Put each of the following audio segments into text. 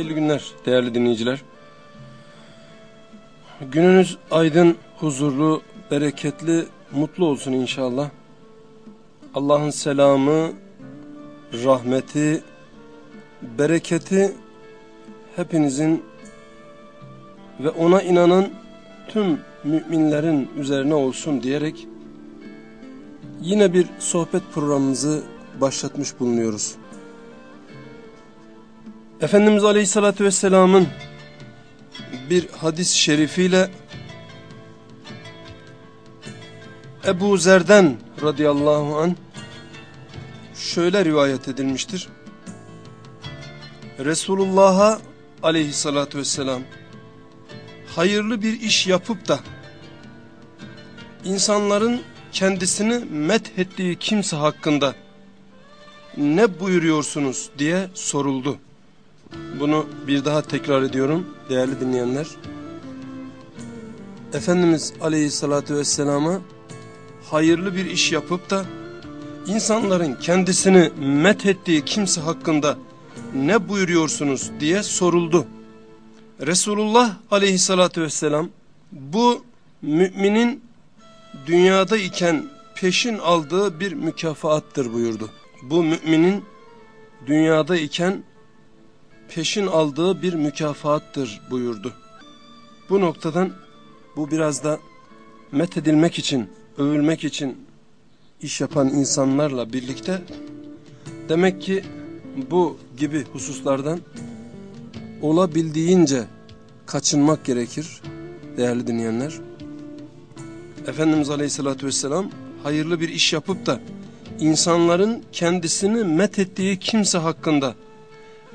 Hayırlı günler değerli dinleyiciler. Gününüz aydın, huzurlu, bereketli, mutlu olsun inşallah. Allah'ın selamı, rahmeti, bereketi hepinizin ve ona inanan tüm müminlerin üzerine olsun diyerek yine bir sohbet programımızı başlatmış bulunuyoruz. Efendimiz Aleyhisselatü Vesselam'ın bir hadis-i şerifiyle Ebu Zer'den radıyallahu an şöyle rivayet edilmiştir. Resulullah'a aleyhissalatü vesselam hayırlı bir iş yapıp da insanların kendisini methettiği kimse hakkında ne buyuruyorsunuz diye soruldu. Bunu bir daha tekrar ediyorum değerli dinleyenler. Efendimiz Aleyhisselatü Vesselam'a hayırlı bir iş yapıp da insanların kendisini methettiği kimse hakkında ne buyuruyorsunuz diye soruldu. Resulullah Aleyhisselatü Vesselam bu müminin dünyada iken peşin aldığı bir mükafaattır buyurdu. Bu müminin dünyada iken peşin aldığı bir mükafattır buyurdu. Bu noktadan bu biraz da methedilmek için, övülmek için iş yapan insanlarla birlikte demek ki bu gibi hususlardan olabildiğince kaçınmak gerekir değerli dinleyenler. Efendimiz Aleyhisselatü Vesselam hayırlı bir iş yapıp da insanların kendisini methettiği kimse hakkında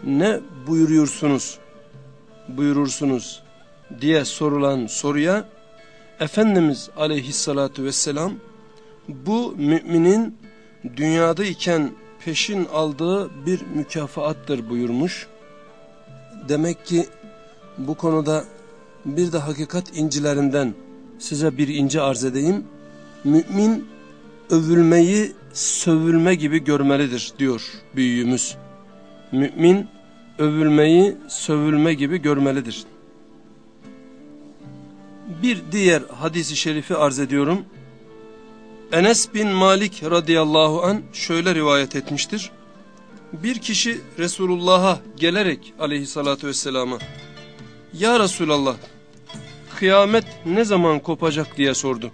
ne buyuruyorsunuz, buyurursunuz diye sorulan soruya Efendimiz aleyhissalatu vesselam bu müminin dünyada iken peşin aldığı bir mükafaattır buyurmuş. Demek ki bu konuda bir de hakikat incilerinden size bir ince arz edeyim. Mümin övülmeyi sövülme gibi görmelidir diyor büyüğümüz. Mümin övülmeyi sövülme gibi görmelidir. Bir diğer hadisi şerifi arz ediyorum. Enes bin Malik radıyallahu an şöyle rivayet etmiştir. Bir kişi Resulullah'a gelerek aleyhissalatü vesselama Ya Resulallah kıyamet ne zaman kopacak diye sordu.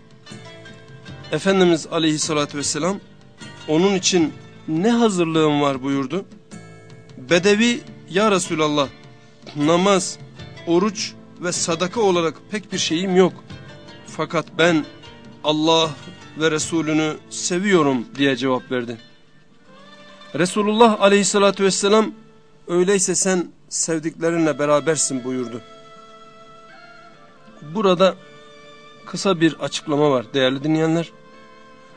Efendimiz aleyhissalatü vesselam onun için ne hazırlığım var buyurdu. Bedevi ya Resulallah namaz, oruç ve sadaka olarak pek bir şeyim yok. Fakat ben Allah ve Resulünü seviyorum diye cevap verdi. Resulullah aleyhissalatü vesselam öyleyse sen sevdiklerinle berabersin buyurdu. Burada kısa bir açıklama var değerli dinleyenler.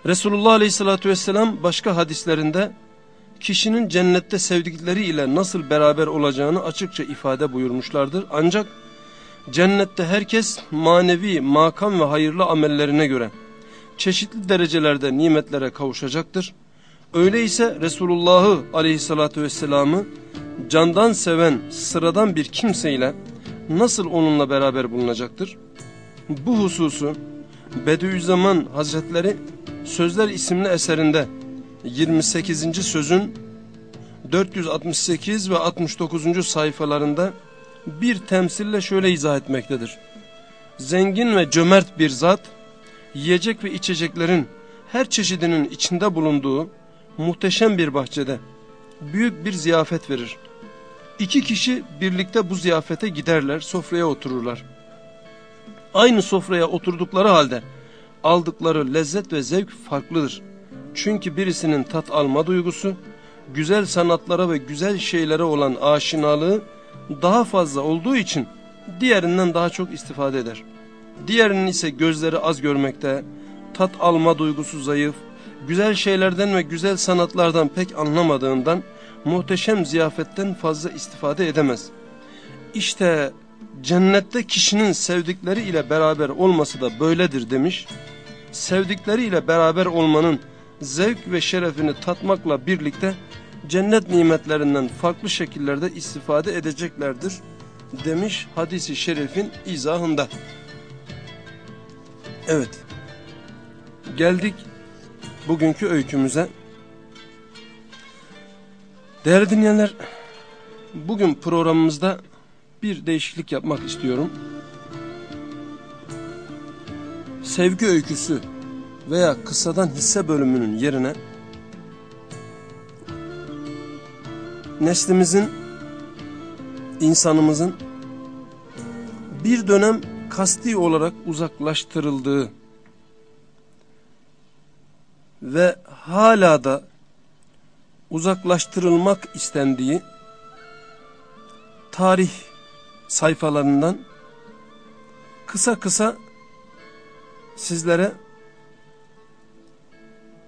Resulullah aleyhissalatü vesselam başka hadislerinde kişinin cennette sevdikleri ile nasıl beraber olacağını açıkça ifade buyurmuşlardır. Ancak cennette herkes manevi, makam ve hayırlı amellerine göre çeşitli derecelerde nimetlere kavuşacaktır. Öyleyse Resulullah'ı aleyhissalatü vesselam'ı candan seven sıradan bir kimseyle nasıl onunla beraber bulunacaktır? Bu hususu Bediüzzaman Hazretleri Sözler isimli eserinde 28. sözün 468 ve 69. sayfalarında bir temsille şöyle izah etmektedir. Zengin ve cömert bir zat, yiyecek ve içeceklerin her çeşidinin içinde bulunduğu muhteşem bir bahçede büyük bir ziyafet verir. İki kişi birlikte bu ziyafete giderler, sofraya otururlar. Aynı sofraya oturdukları halde aldıkları lezzet ve zevk farklıdır. Çünkü birisinin tat alma duygusu, güzel sanatlara ve güzel şeylere olan aşinalığı daha fazla olduğu için diğerinden daha çok istifade eder. Diğerinin ise gözleri az görmekte, tat alma duygusu zayıf, güzel şeylerden ve güzel sanatlardan pek anlamadığından muhteşem ziyafetten fazla istifade edemez. İşte cennette kişinin sevdikleri ile beraber olması da böyledir demiş. Sevdikleri ile beraber olmanın zevk ve şerefini tatmakla birlikte cennet nimetlerinden farklı şekillerde istifade edeceklerdir demiş hadisi şerifin izahında. Evet. Geldik bugünkü öykümüze. Değerli dinleyenler, bugün programımızda bir değişiklik yapmak istiyorum. Sevgi öyküsü veya kısadan hisse bölümünün yerine neslimizin, insanımızın bir dönem kasti olarak uzaklaştırıldığı ve hala da uzaklaştırılmak istendiği tarih sayfalarından kısa kısa sizlere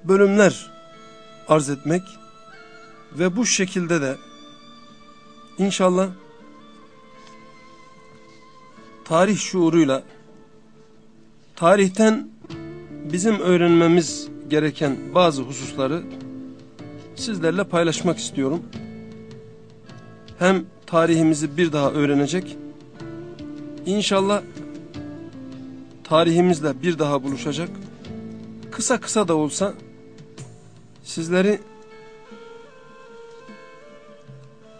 bölümler arz etmek ve bu şekilde de inşallah tarih şuuruyla tarihten bizim öğrenmemiz gereken bazı hususları sizlerle paylaşmak istiyorum. Hem tarihimizi bir daha öğrenecek, inşallah tarihimizle bir daha buluşacak, kısa kısa da olsa sizleri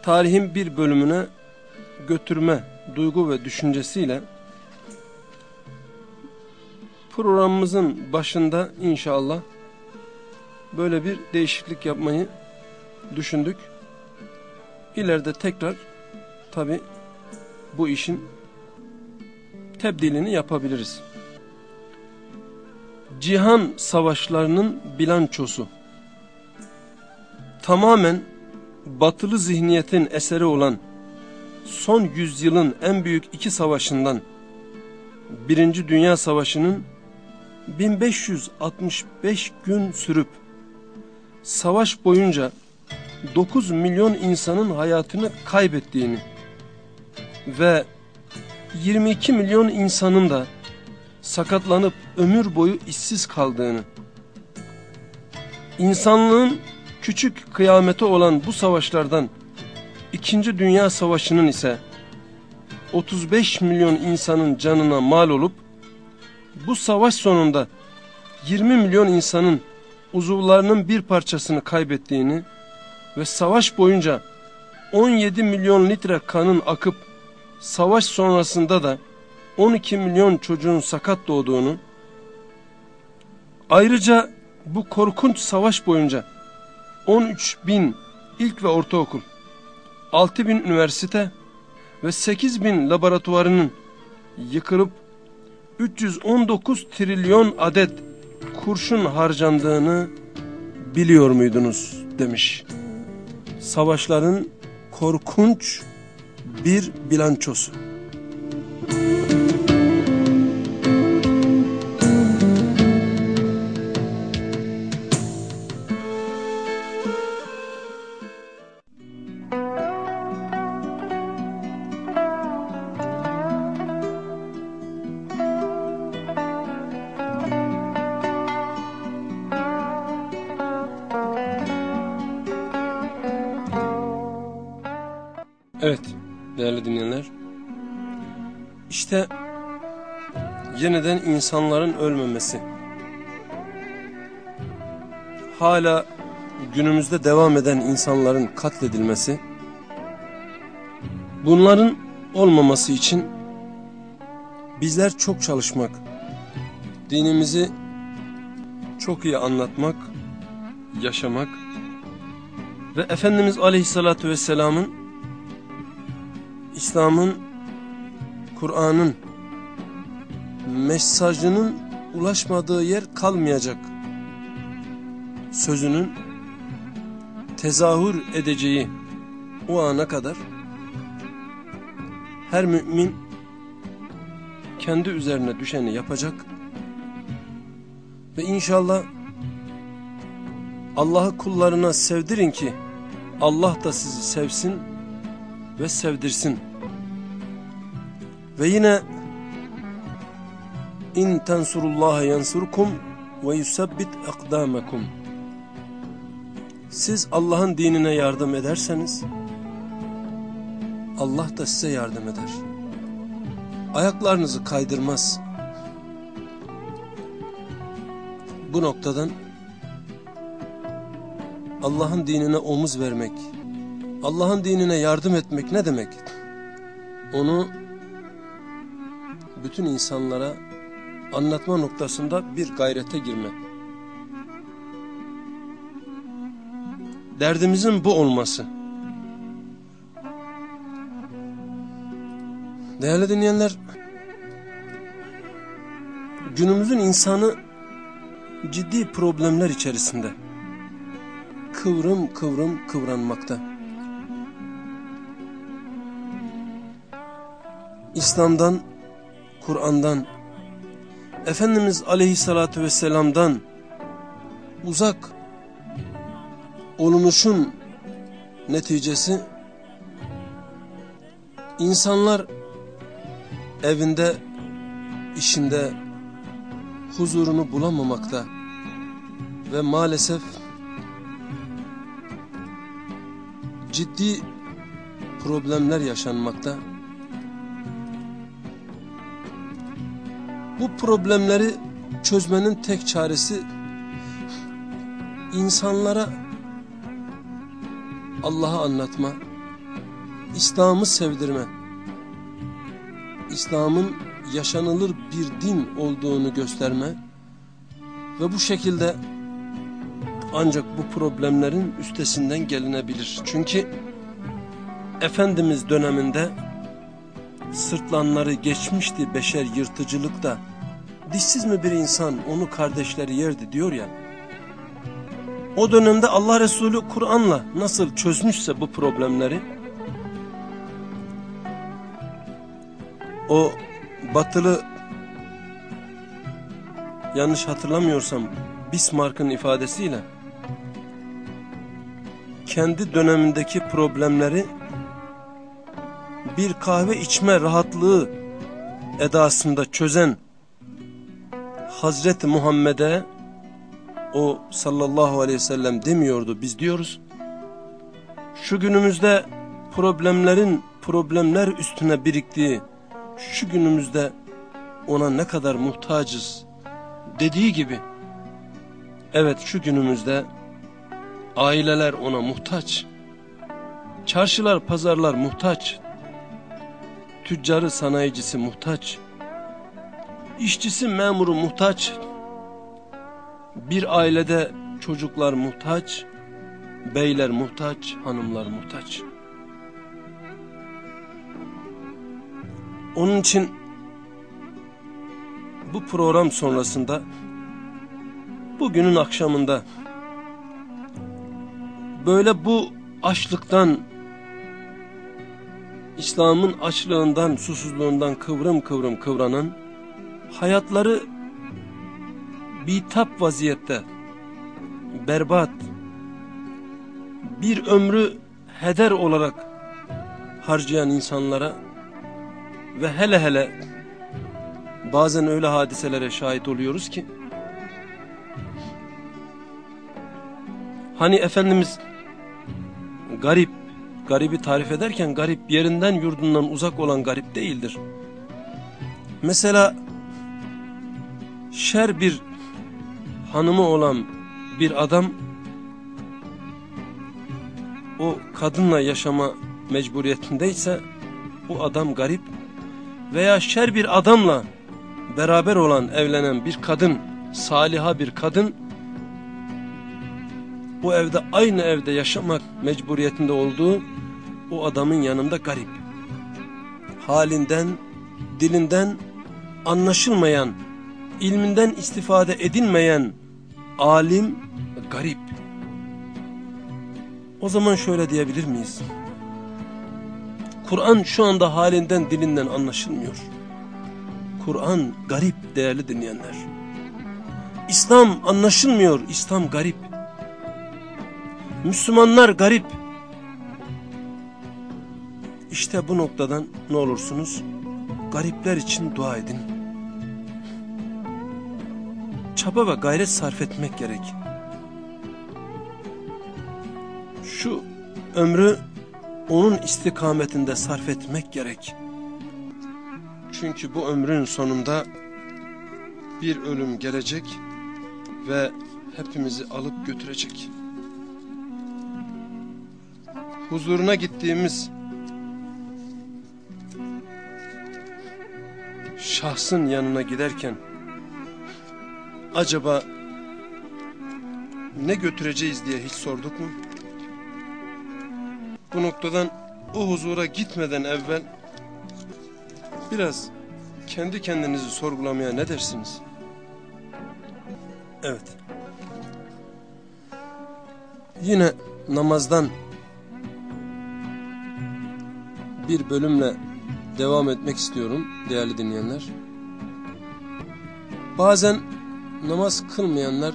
tarihin bir bölümüne götürme duygu ve düşüncesiyle programımızın başında inşallah böyle bir değişiklik yapmayı düşündük. İleride tekrar tabi bu işin tebdilini yapabiliriz. Cihan savaşlarının bilançosu tamamen batılı zihniyetin eseri olan son yüzyılın en büyük iki savaşından Birinci Dünya Savaşı'nın 1565 gün sürüp savaş boyunca 9 milyon insanın hayatını kaybettiğini ve 22 milyon insanın da sakatlanıp ömür boyu işsiz kaldığını, insanlığın küçük kıyameti olan bu savaşlardan İkinci Dünya Savaşı'nın ise 35 milyon insanın canına mal olup bu savaş sonunda 20 milyon insanın uzuvlarının bir parçasını kaybettiğini ve savaş boyunca 17 milyon litre kanın akıp savaş sonrasında da 12 milyon çocuğun sakat doğduğunu, ayrıca bu korkunç savaş boyunca 13 bin ilk ve ortaokul, 6 bin üniversite ve 8 bin laboratuvarının yıkılıp 319 trilyon adet kurşun harcandığını biliyor muydunuz demiş. Savaşların korkunç bir bilançosu. Evet değerli dinleyenler. İşte yeniden insanların ölmemesi. Hala günümüzde devam eden insanların katledilmesi. Bunların olmaması için bizler çok çalışmak, dinimizi çok iyi anlatmak, yaşamak ve Efendimiz Aleyhisselatü Vesselam'ın İslam'ın, Kur'an'ın mesajının ulaşmadığı yer kalmayacak sözünün tezahür edeceği o ana kadar her mümin kendi üzerine düşeni yapacak ve inşallah Allah'ı kullarına sevdirin ki Allah da sizi sevsin ve sevdirsin. Ve yine in tensurullaha yansurkum ve yusabbit akdamakum. Siz Allah'ın dinine yardım ederseniz Allah da size yardım eder. Ayaklarınızı kaydırmaz. Bu noktadan Allah'ın dinine omuz vermek, Allah'ın dinine yardım etmek ne demek? Onu bütün insanlara anlatma noktasında bir gayrete girmek. Derdimizin bu olması. Değerli dinleyenler, günümüzün insanı ciddi problemler içerisinde. Kıvrım kıvrım kıvranmakta. İslam'dan, Kur'an'dan, Efendimiz Aleyhisselatü Vesselam'dan uzak olunuşun neticesi insanlar evinde, işinde huzurunu bulamamakta ve maalesef ciddi problemler yaşanmakta. Bu problemleri çözmenin tek çaresi insanlara Allah'ı anlatma, İslam'ı sevdirme, İslam'ın yaşanılır bir din olduğunu gösterme ve bu şekilde ancak bu problemlerin üstesinden gelinebilir. Çünkü Efendimiz döneminde sırtlanları geçmişti beşer yırtıcılıkta. Dişsiz mi bir insan onu kardeşleri yerdi diyor ya. O dönemde Allah Resulü Kur'an'la nasıl çözmüşse bu problemleri o batılı yanlış hatırlamıyorsam Bismarck'ın ifadesiyle kendi dönemindeki problemleri bir kahve içme rahatlığı edasında çözen Hazreti Muhammed'e o sallallahu aleyhi ve sellem demiyordu biz diyoruz. Şu günümüzde problemlerin problemler üstüne biriktiği şu günümüzde ona ne kadar muhtacız dediği gibi evet şu günümüzde aileler ona muhtaç çarşılar pazarlar muhtaç tüccarı sanayicisi muhtaç işçisi memuru muhtaç. Bir ailede çocuklar muhtaç beyler muhtaç hanımlar muhtaç. Onun için bu program sonrasında bugünün akşamında böyle bu açlıktan İslam'ın açlığından, susuzluğundan kıvrım kıvrım kıvranan hayatları bitap vaziyette berbat bir ömrü heder olarak harcayan insanlara ve hele hele bazen öyle hadiselere şahit oluyoruz ki hani Efendimiz garip, garibi tarif ederken garip yerinden yurdundan uzak olan garip değildir. Mesela şer bir hanımı olan bir adam o kadınla yaşama mecburiyetindeyse bu adam garip veya şer bir adamla beraber olan evlenen bir kadın, saliha bir kadın o evde aynı evde yaşamak mecburiyetinde olduğu o adamın yanında garip. Halinden, dilinden anlaşılmayan, ilminden istifade edilmeyen alim garip. O zaman şöyle diyebilir miyiz? Kur'an şu anda halinden dilinden anlaşılmıyor. Kur'an garip değerli dinleyenler. İslam anlaşılmıyor, İslam garip. Müslümanlar garip. İşte bu noktadan ne olursunuz garipler için dua edin. Çaba ve gayret sarf etmek gerek. Şu ömrü onun istikametinde sarf etmek gerek. Çünkü bu ömrün sonunda bir ölüm gelecek ve hepimizi alıp götürecek. Huzuruna gittiğimiz şahsın yanına giderken acaba ne götüreceğiz diye hiç sorduk mu? Bu noktadan o huzura gitmeden evvel biraz kendi kendinizi sorgulamaya ne dersiniz? Evet. Yine namazdan bir bölümle devam etmek istiyorum değerli dinleyenler. Bazen namaz kılmayanlar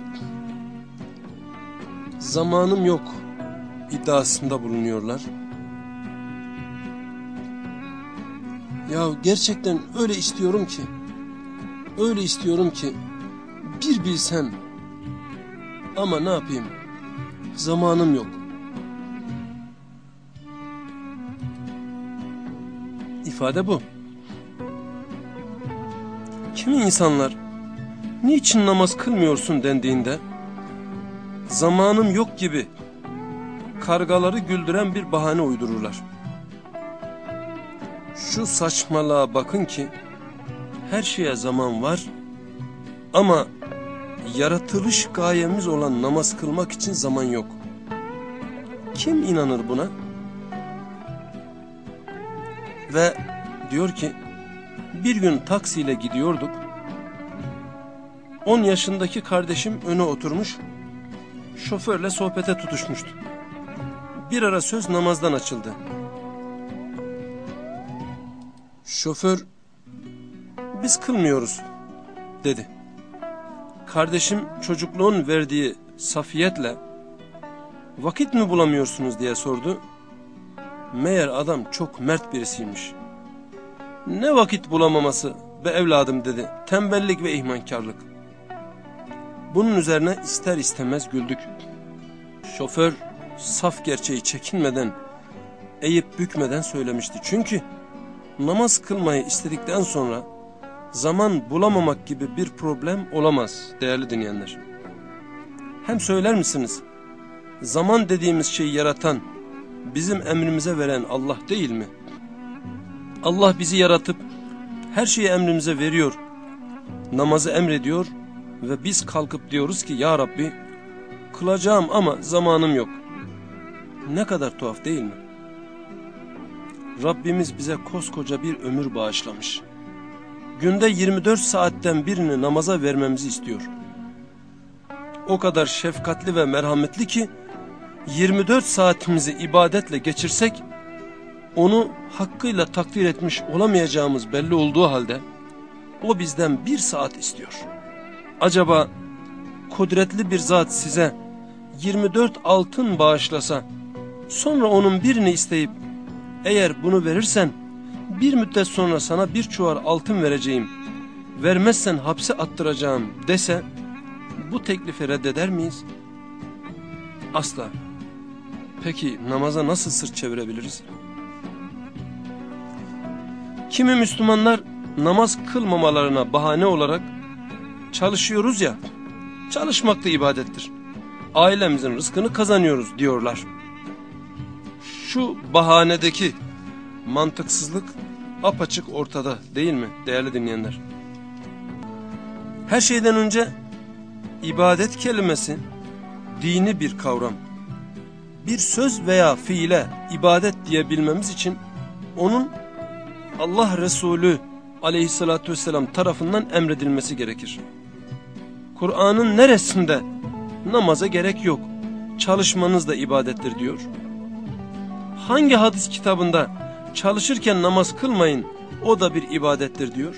zamanım yok iddiasında bulunuyorlar. Ya gerçekten öyle istiyorum ki, öyle istiyorum ki bir bilsen ama ne yapayım zamanım yok. İfade bu. Kimi insanlar niçin namaz kılmıyorsun dendiğinde zamanım yok gibi kargaları güldüren bir bahane uydururlar. Şu saçmalığa bakın ki her şeye zaman var ama yaratılış gayemiz olan namaz kılmak için zaman yok. Kim inanır buna? Ve diyor ki bir gün taksiyle gidiyorduk. 10 yaşındaki kardeşim öne oturmuş, şoförle sohbete tutuşmuştu. Bir ara söz namazdan açıldı. Şoför, biz kılmıyoruz dedi. Kardeşim çocukluğun verdiği safiyetle, vakit mi bulamıyorsunuz diye sordu. Meğer adam çok mert birisiymiş. Ne vakit bulamaması be evladım dedi. Tembellik ve ihmankarlık. Bunun üzerine ister istemez güldük. Şoför saf gerçeği çekinmeden, eğip bükmeden söylemişti. Çünkü namaz kılmayı istedikten sonra zaman bulamamak gibi bir problem olamaz değerli dinleyenler. Hem söyler misiniz? Zaman dediğimiz şeyi yaratan, bizim emrimize veren Allah değil mi? Allah bizi yaratıp her şeyi emrimize veriyor. Namazı emrediyor ve biz kalkıp diyoruz ki ya Rabbi kılacağım ama zamanım yok. Ne kadar tuhaf değil mi? Rabbimiz bize koskoca bir ömür bağışlamış. Günde 24 saatten birini namaza vermemizi istiyor. O kadar şefkatli ve merhametli ki 24 saatimizi ibadetle geçirsek onu hakkıyla takdir etmiş olamayacağımız belli olduğu halde o bizden bir saat istiyor. Acaba kudretli bir zat size 24 altın bağışlasa sonra onun birini isteyip eğer bunu verirsen bir müddet sonra sana bir çuvar altın vereceğim vermezsen hapse attıracağım dese bu teklifi reddeder miyiz? Asla. Peki namaza nasıl sırt çevirebiliriz? Kimi Müslümanlar namaz kılmamalarına bahane olarak çalışıyoruz ya, çalışmak da ibadettir. Ailemizin rızkını kazanıyoruz diyorlar. Şu bahanedeki mantıksızlık apaçık ortada değil mi değerli dinleyenler? Her şeyden önce ibadet kelimesi dini bir kavram. Bir söz veya fiile ibadet diyebilmemiz için onun Allah Resulü aleyhissalatü vesselam tarafından emredilmesi gerekir. Kur'an'ın neresinde namaza gerek yok, çalışmanız da ibadettir diyor. Hangi hadis kitabında çalışırken namaz kılmayın, o da bir ibadettir diyor.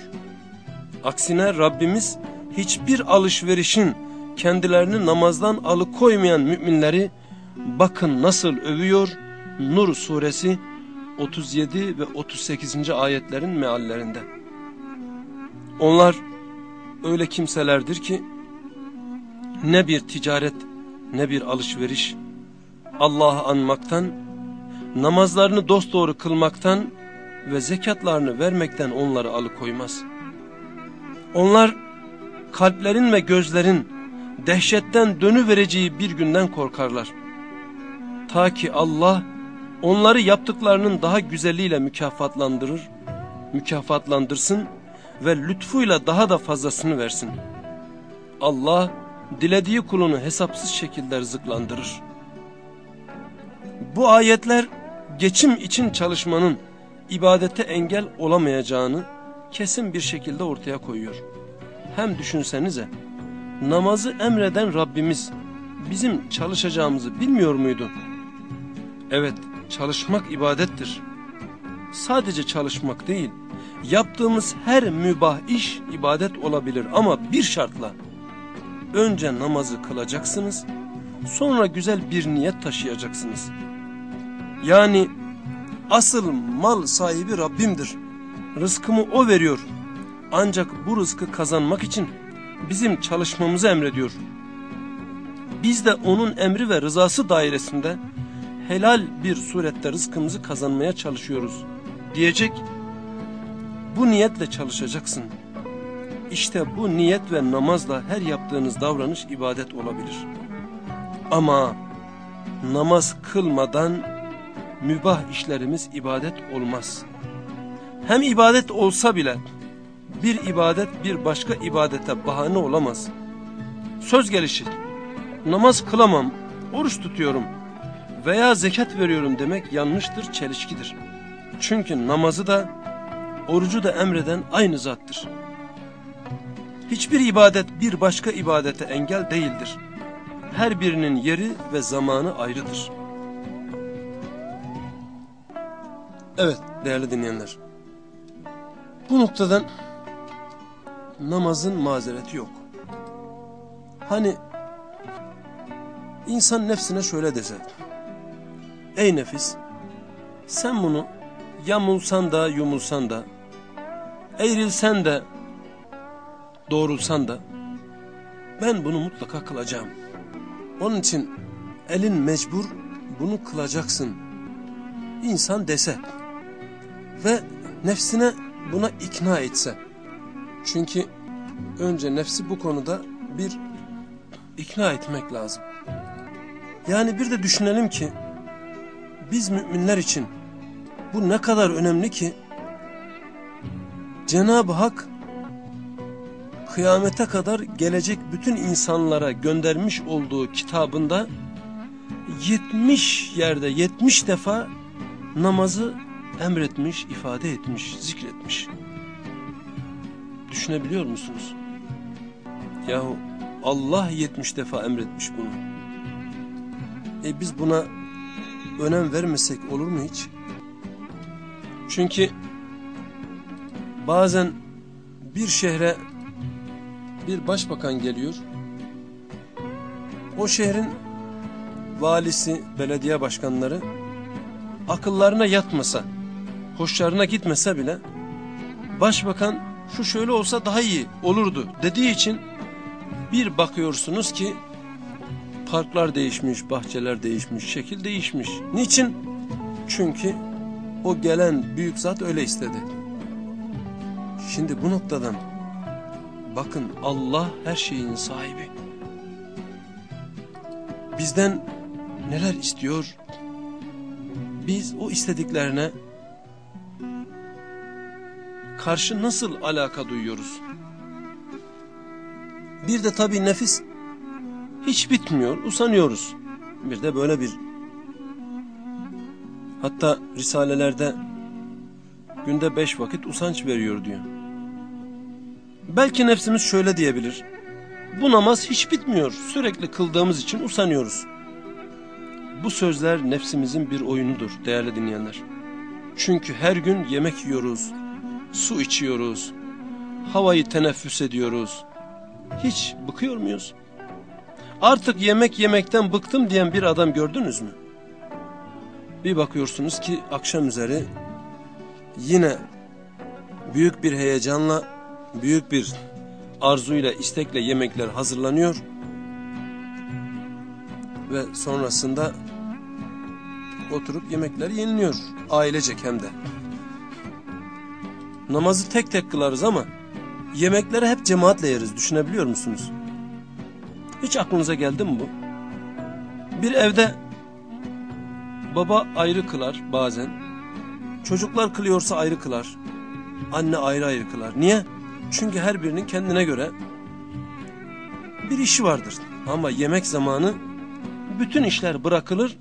Aksine Rabbimiz hiçbir alışverişin kendilerini namazdan alıkoymayan müminleri bakın nasıl övüyor Nur suresi 37 ve 38. ayetlerin meallerinde. Onlar öyle kimselerdir ki ne bir ticaret ne bir alışveriş Allah'ı anmaktan, namazlarını dosdoğru kılmaktan ve zekatlarını vermekten onları alıkoymaz. Onlar kalplerin ve gözlerin dehşetten dönüvereceği bir günden korkarlar. Ta ki Allah onları yaptıklarının daha güzeliyle mükafatlandırır, mükafatlandırsın ve lütfuyla daha da fazlasını versin. Allah dilediği kulunu hesapsız şekilde rızıklandırır. Bu ayetler geçim için çalışmanın ibadete engel olamayacağını kesin bir şekilde ortaya koyuyor. Hem düşünsenize namazı emreden Rabbimiz bizim çalışacağımızı bilmiyor muydu? Evet çalışmak ibadettir. Sadece çalışmak değil yaptığımız her mübah iş ibadet olabilir ama bir şartla. Önce namazı kılacaksınız sonra güzel bir niyet taşıyacaksınız. Yani asıl mal sahibi Rabbimdir. Rızkımı O veriyor. Ancak bu rızkı kazanmak için bizim çalışmamızı emrediyor. Biz de onun emri ve rızası dairesinde helal bir surette rızkımızı kazanmaya çalışıyoruz. Diyecek, bu niyetle çalışacaksın. İşte bu niyet ve namazla her yaptığınız davranış ibadet olabilir. Ama namaz kılmadan mübah işlerimiz ibadet olmaz. Hem ibadet olsa bile bir ibadet bir başka ibadete bahane olamaz. Söz gelişi namaz kılamam, oruç tutuyorum veya zekat veriyorum demek yanlıştır, çelişkidir. Çünkü namazı da orucu da emreden aynı zattır. Hiçbir ibadet bir başka ibadete engel değildir. Her birinin yeri ve zamanı ayrıdır. Evet değerli dinleyenler. Bu noktadan namazın mazereti yok. Hani insan nefsine şöyle dese. Ey nefis sen bunu yamulsan da yumulsan da eğrilsen de doğrulsan da ben bunu mutlaka kılacağım. Onun için elin mecbur bunu kılacaksın. İnsan dese ve nefsine buna ikna etse. Çünkü önce nefsi bu konuda bir ikna etmek lazım. Yani bir de düşünelim ki biz müminler için bu ne kadar önemli ki Cenab-ı Hak kıyamete kadar gelecek bütün insanlara göndermiş olduğu kitabında 70 yerde 70 defa namazı emretmiş, ifade etmiş, zikretmiş. Düşünebiliyor musunuz? Yahu Allah 70 defa emretmiş bunu. E biz buna önem vermesek olur mu hiç? Çünkü bazen bir şehre bir başbakan geliyor. O şehrin valisi, belediye başkanları akıllarına yatmasa, hoşlarına gitmese bile başbakan şu şöyle olsa daha iyi olurdu dediği için bir bakıyorsunuz ki parklar değişmiş, bahçeler değişmiş, şekil değişmiş. Niçin? Çünkü o gelen büyük zat öyle istedi. Şimdi bu noktadan bakın Allah her şeyin sahibi. Bizden neler istiyor? Biz o istediklerine karşı nasıl alaka duyuyoruz? Bir de tabii nefis hiç bitmiyor, usanıyoruz. Bir de böyle bir. Hatta risalelerde günde beş vakit usanç veriyor diyor. Belki nefsimiz şöyle diyebilir. Bu namaz hiç bitmiyor. Sürekli kıldığımız için usanıyoruz. Bu sözler nefsimizin bir oyunudur değerli dinleyenler. Çünkü her gün yemek yiyoruz, su içiyoruz, havayı teneffüs ediyoruz. Hiç bıkıyor muyuz? Artık yemek yemekten bıktım diyen bir adam gördünüz mü? Bir bakıyorsunuz ki akşam üzeri yine büyük bir heyecanla, büyük bir arzuyla, istekle yemekler hazırlanıyor. Ve sonrasında oturup yemekler yeniliyor. Ailecek hem de. Namazı tek tek kılarız ama yemekleri hep cemaatle yeriz. Düşünebiliyor musunuz? Hiç aklınıza geldi mi bu? Bir evde baba ayrı kılar bazen. Çocuklar kılıyorsa ayrı kılar. Anne ayrı ayrı kılar. Niye? Çünkü her birinin kendine göre bir işi vardır. Ama yemek zamanı bütün işler bırakılır.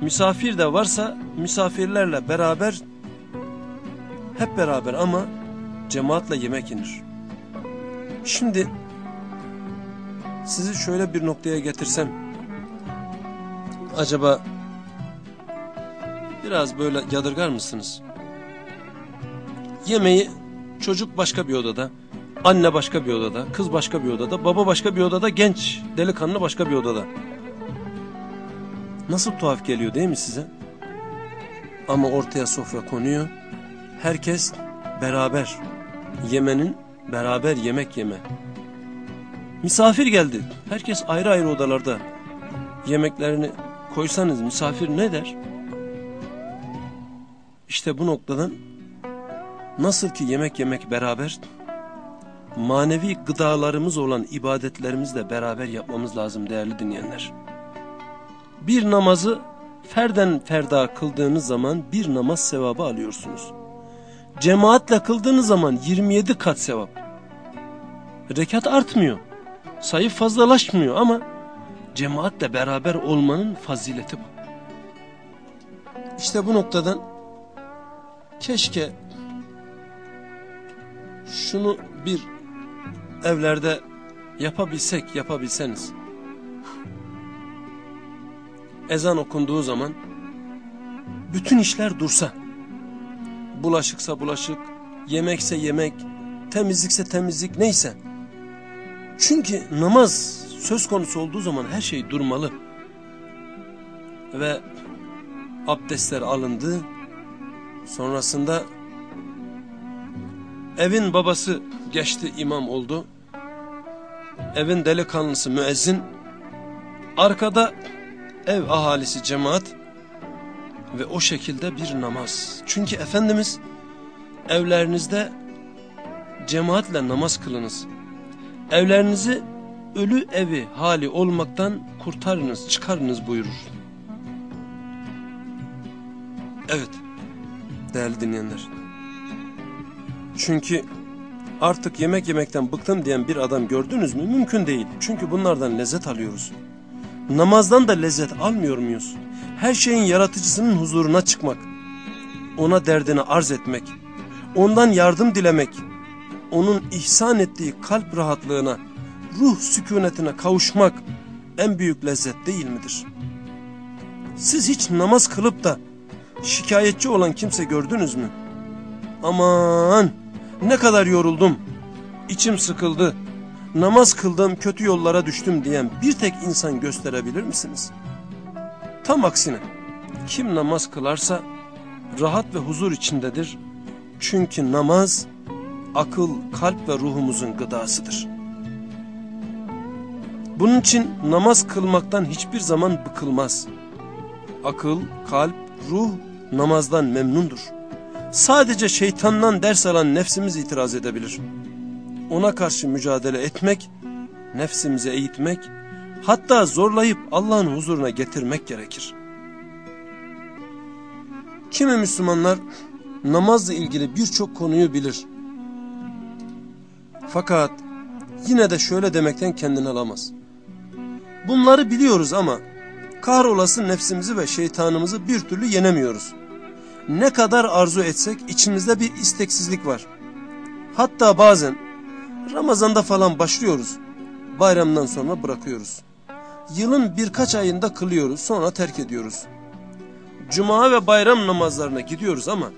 Misafir de varsa misafirlerle beraber hep beraber ama cemaatle yemek yenir. Şimdi sizi şöyle bir noktaya getirsem acaba biraz böyle yadırgar mısınız? Yemeği çocuk başka bir odada, anne başka bir odada, kız başka bir odada, baba başka bir odada, genç delikanlı başka bir odada. Nasıl tuhaf geliyor değil mi size? Ama ortaya sofra konuyor. Herkes beraber yemenin beraber yemek yeme. Misafir geldi. Herkes ayrı ayrı odalarda yemeklerini koysanız misafir ne der? İşte bu noktadan nasıl ki yemek yemek beraber manevi gıdalarımız olan ibadetlerimizi de beraber yapmamız lazım değerli dinleyenler. Bir namazı ferden ferda kıldığınız zaman bir namaz sevabı alıyorsunuz. Cemaatle kıldığınız zaman 27 kat sevap. Rekat artmıyor. Sayı fazlalaşmıyor ama cemaatle beraber olmanın fazileti bu. İşte bu noktadan keşke şunu bir evlerde yapabilsek, yapabilseniz. Ezan okunduğu zaman bütün işler dursa. Bulaşıksa bulaşık, yemekse yemek, temizlikse temizlik neyse. Çünkü namaz söz konusu olduğu zaman her şey durmalı. Ve abdestler alındı. Sonrasında evin babası geçti imam oldu. Evin delikanlısı müezzin. Arkada ev ahalisi cemaat ve o şekilde bir namaz. Çünkü Efendimiz evlerinizde cemaatle namaz kılınız. Evlerinizi ölü evi hali olmaktan kurtarınız, çıkarınız buyurur. Evet, değerli dinleyenler. Çünkü artık yemek yemekten bıktım diyen bir adam gördünüz mü? Mümkün değil. Çünkü bunlardan lezzet alıyoruz. Namazdan da lezzet almıyor muyuz? Her şeyin yaratıcısının huzuruna çıkmak, ona derdini arz etmek, ondan yardım dilemek, onun ihsan ettiği kalp rahatlığına, ruh sükunetine kavuşmak en büyük lezzet değil midir? Siz hiç namaz kılıp da şikayetçi olan kimse gördünüz mü? Aman ne kadar yoruldum, içim sıkıldı, namaz kıldım kötü yollara düştüm diyen bir tek insan gösterebilir misiniz? Tam aksine kim namaz kılarsa rahat ve huzur içindedir. Çünkü namaz akıl, kalp ve ruhumuzun gıdasıdır. Bunun için namaz kılmaktan hiçbir zaman bıkılmaz. Akıl, kalp, ruh namazdan memnundur. Sadece şeytandan ders alan nefsimiz itiraz edebilir. Ona karşı mücadele etmek, nefsimize eğitmek, hatta zorlayıp Allah'ın huzuruna getirmek gerekir. Kimi Müslümanlar namazla ilgili birçok konuyu bilir. Fakat yine de şöyle demekten kendini alamaz. Bunları biliyoruz ama kahrolası nefsimizi ve şeytanımızı bir türlü yenemiyoruz. Ne kadar arzu etsek içimizde bir isteksizlik var. Hatta bazen Ramazan'da falan başlıyoruz. Bayramdan sonra bırakıyoruz. Yılın birkaç ayında kılıyoruz sonra terk ediyoruz. Cuma ve bayram namazlarına gidiyoruz ama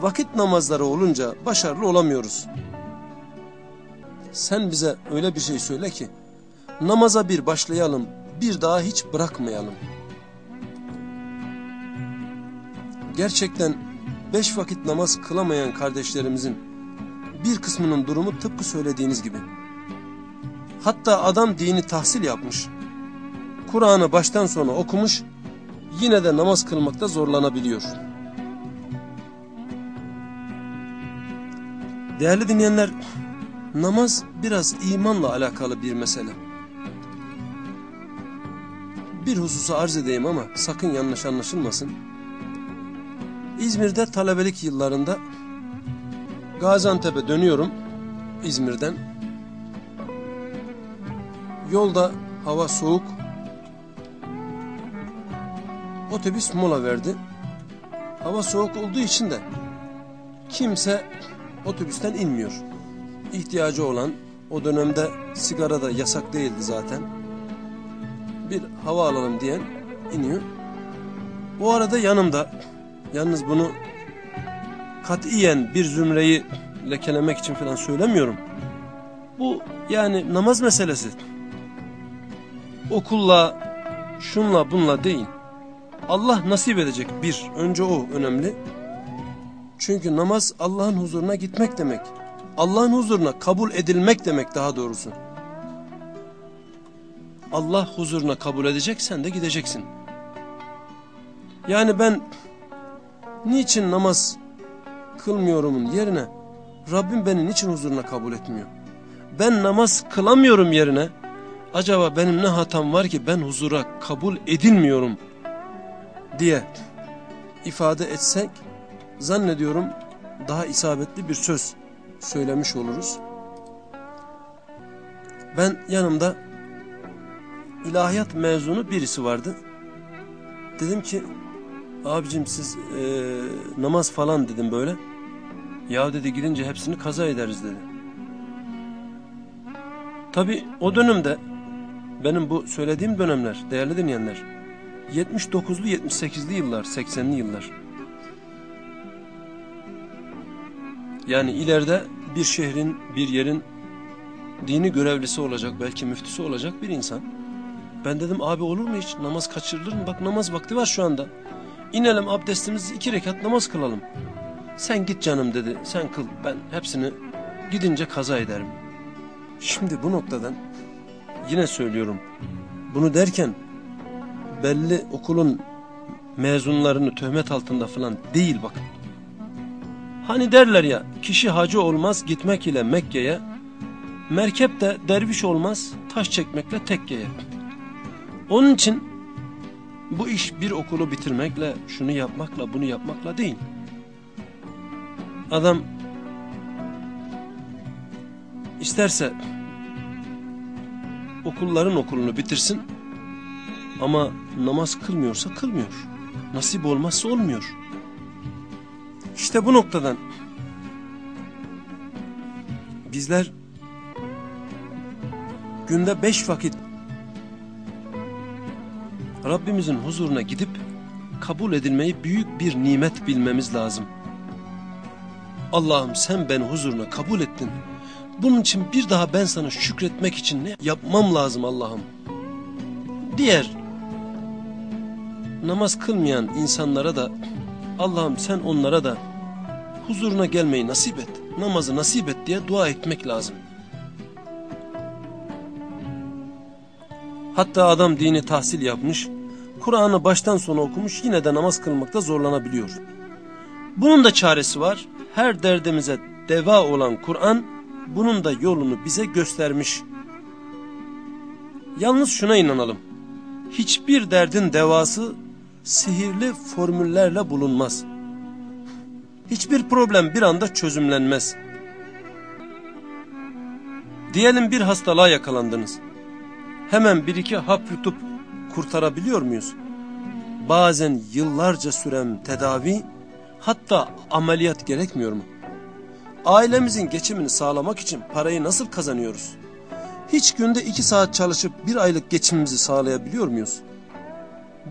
vakit namazları olunca başarılı olamıyoruz. Sen bize öyle bir şey söyle ki namaza bir başlayalım bir daha hiç bırakmayalım. Gerçekten beş vakit namaz kılamayan kardeşlerimizin bir kısmının durumu tıpkı söylediğiniz gibi. Hatta adam dini tahsil yapmış. Kur'an'ı baştan sona okumuş yine de namaz kılmakta zorlanabiliyor. Değerli dinleyenler, namaz biraz imanla alakalı bir mesele. Bir hususu arz edeyim ama sakın yanlış anlaşılmasın. İzmir'de talebelik yıllarında Gaziantep'e dönüyorum İzmir'den. Yolda hava soğuk. Otobüs mola verdi. Hava soğuk olduğu için de kimse otobüsten inmiyor. İhtiyacı olan o dönemde sigara da yasak değildi zaten. Bir hava alalım diyen iniyor. O arada yanımda yalnız bunu katiyen bir zümreyi lekelemek için falan söylemiyorum. Bu yani namaz meselesi. Okulla, şunla bunla değil. Allah nasip edecek bir. Önce o önemli. Çünkü namaz Allah'ın huzuruna gitmek demek. Allah'ın huzuruna kabul edilmek demek daha doğrusu. Allah huzuruna kabul edecek sen de gideceksin. Yani ben niçin namaz kılmıyorumun yerine Rabbim beni niçin huzuruna kabul etmiyor? Ben namaz kılamıyorum yerine acaba benim ne hatam var ki ben huzura kabul edilmiyorum diye ifade etsek zannediyorum daha isabetli bir söz söylemiş oluruz. Ben yanımda ilahiyat mezunu birisi vardı. Dedim ki abicim siz e, namaz falan dedim böyle. Ya dedi gidince hepsini kaza ederiz dedi. Tabi o dönemde benim bu söylediğim dönemler değerli dinleyenler 79'lu 78'li yıllar 80'li yıllar. Yani ileride bir şehrin bir yerin dini görevlisi olacak belki müftüsü olacak bir insan. Ben dedim abi olur mu hiç namaz kaçırılır mı? Bak namaz vakti var şu anda. İnelim abdestimizi iki rekat namaz kılalım. Sen git canım dedi. Sen kıl. Ben hepsini gidince kaza ederim. Şimdi bu noktadan yine söylüyorum. Bunu derken belli okulun mezunlarını töhmet altında falan değil bakın. Hani derler ya kişi hacı olmaz gitmek ile Mekke'ye, merkep de derviş olmaz taş çekmekle tekkeye. Onun için bu iş bir okulu bitirmekle, şunu yapmakla, bunu yapmakla değil. Adam isterse okulların okulunu bitirsin ama namaz kılmıyorsa kılmıyor. Nasip olmazsa olmuyor. İşte bu noktadan bizler günde beş vakit Rabbimizin huzuruna gidip kabul edilmeyi büyük bir nimet bilmemiz lazım. Allah'ım sen beni huzuruna kabul ettin. Bunun için bir daha ben sana şükretmek için ne yapmam lazım Allah'ım? Diğer namaz kılmayan insanlara da Allah'ım sen onlara da huzuruna gelmeyi nasip et, namazı nasip et diye dua etmek lazım. Hatta adam dini tahsil yapmış, Kur'an'ı baştan sona okumuş yine de namaz kılmakta zorlanabiliyor. Bunun da çaresi var. Her derdimize deva olan Kur'an bunun da yolunu bize göstermiş. Yalnız şuna inanalım. Hiçbir derdin devası sihirli formüllerle bulunmaz. Hiçbir problem bir anda çözümlenmez. Diyelim bir hastalığa yakalandınız. Hemen bir iki hap yutup kurtarabiliyor muyuz? Bazen yıllarca süren tedavi hatta ameliyat gerekmiyor mu? Ailemizin geçimini sağlamak için parayı nasıl kazanıyoruz? Hiç günde iki saat çalışıp bir aylık geçimimizi sağlayabiliyor muyuz?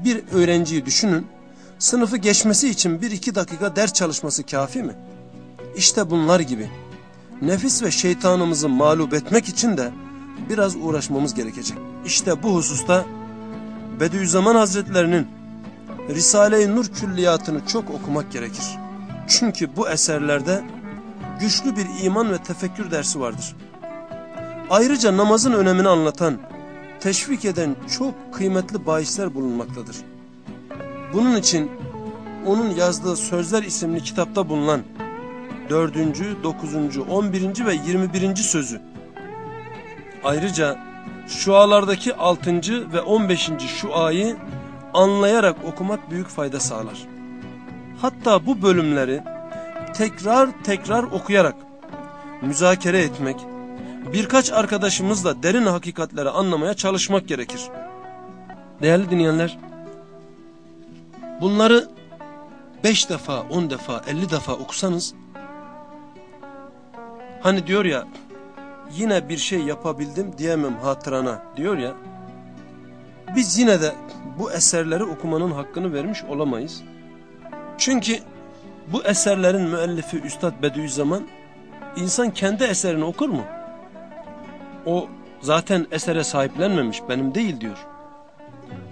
Bir öğrenciyi düşünün, sınıfı geçmesi için bir iki dakika ders çalışması kafi mi? İşte bunlar gibi. Nefis ve şeytanımızı mağlup etmek için de biraz uğraşmamız gerekecek. İşte bu hususta Bediüzzaman Hazretlerinin Risale-i Nur külliyatını çok okumak gerekir. Çünkü bu eserlerde güçlü bir iman ve tefekkür dersi vardır. Ayrıca namazın önemini anlatan, teşvik eden çok kıymetli bahisler bulunmaktadır. Bunun için onun yazdığı Sözler isimli kitapta bulunan 4. 9. 11. ve 21. sözü. Ayrıca şualardaki 6. ve 15. şuayı anlayarak okumak büyük fayda sağlar. Hatta bu bölümleri tekrar tekrar okuyarak müzakere etmek, birkaç arkadaşımızla derin hakikatleri anlamaya çalışmak gerekir. Değerli dinleyenler, bunları beş defa, on defa, elli defa okusanız, hani diyor ya, yine bir şey yapabildim diyemem hatırana diyor ya, biz yine de bu eserleri okumanın hakkını vermiş olamayız. Çünkü bu eserlerin müellifi Üstad Bediüzzaman insan kendi eserini okur mu? O zaten esere sahiplenmemiş benim değil diyor.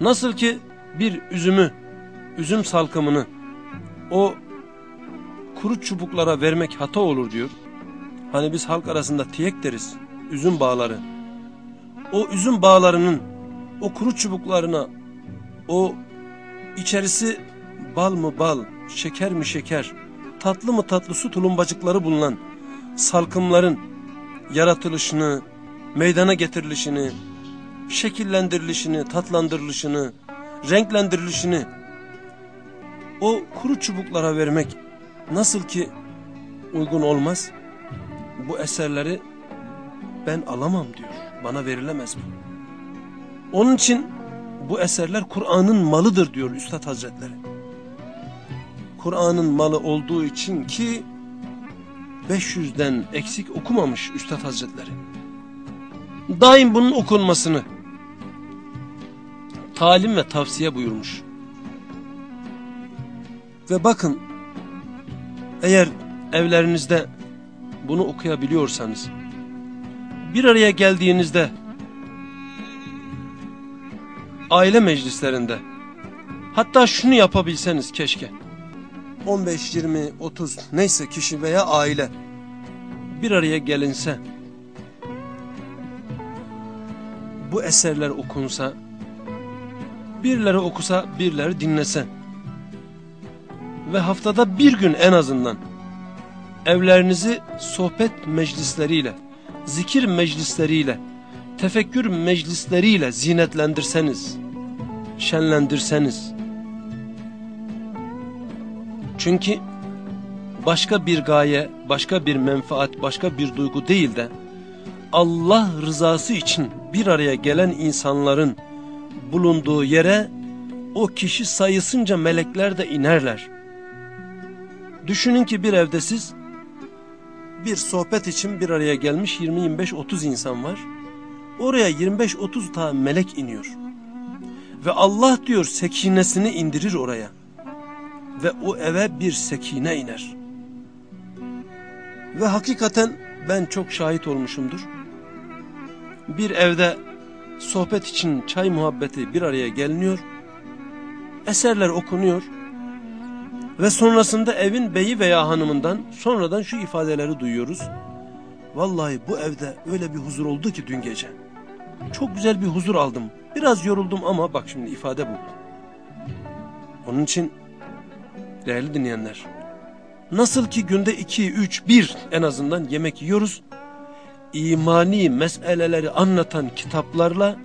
Nasıl ki bir üzümü, üzüm salkımını o kuru çubuklara vermek hata olur diyor. Hani biz halk arasında tiyek deriz, üzüm bağları. O üzüm bağlarının o kuru çubuklarına o içerisi bal mı bal, şeker mi şeker, tatlı mı tatlı su tulumbacıkları bulunan salkımların yaratılışını, meydana getirilişini, şekillendirilişini, tatlandırılışını, renklendirilişini o kuru çubuklara vermek nasıl ki uygun olmaz? Bu eserleri ben alamam diyor. Bana verilemez bu. Onun için bu eserler Kur'an'ın malıdır diyor Üstad Hazretleri. Kur'an'ın malı olduğu için ki 500'den eksik okumamış Üstad Hazretleri. Daim bunun okunmasını talim ve tavsiye buyurmuş. Ve bakın eğer evlerinizde bunu okuyabiliyorsanız. Bir araya geldiğinizde aile meclislerinde hatta şunu yapabilseniz keşke. 15, 20, 30 neyse kişi veya aile bir araya gelinse bu eserler okunsa birileri okusa birileri dinlese ve haftada bir gün en azından evlerinizi sohbet meclisleriyle, zikir meclisleriyle, tefekkür meclisleriyle zinetlendirseniz, şenlendirseniz. Çünkü başka bir gaye, başka bir menfaat, başka bir duygu değil de Allah rızası için bir araya gelen insanların bulunduğu yere o kişi sayısınca melekler de inerler. Düşünün ki bir evde siz bir sohbet için bir araya gelmiş 20-25-30 insan var. Oraya 25-30 tane melek iniyor. Ve Allah diyor sekinesini indirir oraya. Ve o eve bir sekine iner. Ve hakikaten ben çok şahit olmuşumdur. Bir evde sohbet için çay muhabbeti bir araya geliniyor. Eserler okunuyor. Ve sonrasında evin beyi veya hanımından sonradan şu ifadeleri duyuyoruz. Vallahi bu evde öyle bir huzur oldu ki dün gece. Çok güzel bir huzur aldım. Biraz yoruldum ama bak şimdi ifade bu. Onun için değerli dinleyenler. Nasıl ki günde iki, üç, bir en azından yemek yiyoruz. imani meseleleri anlatan kitaplarla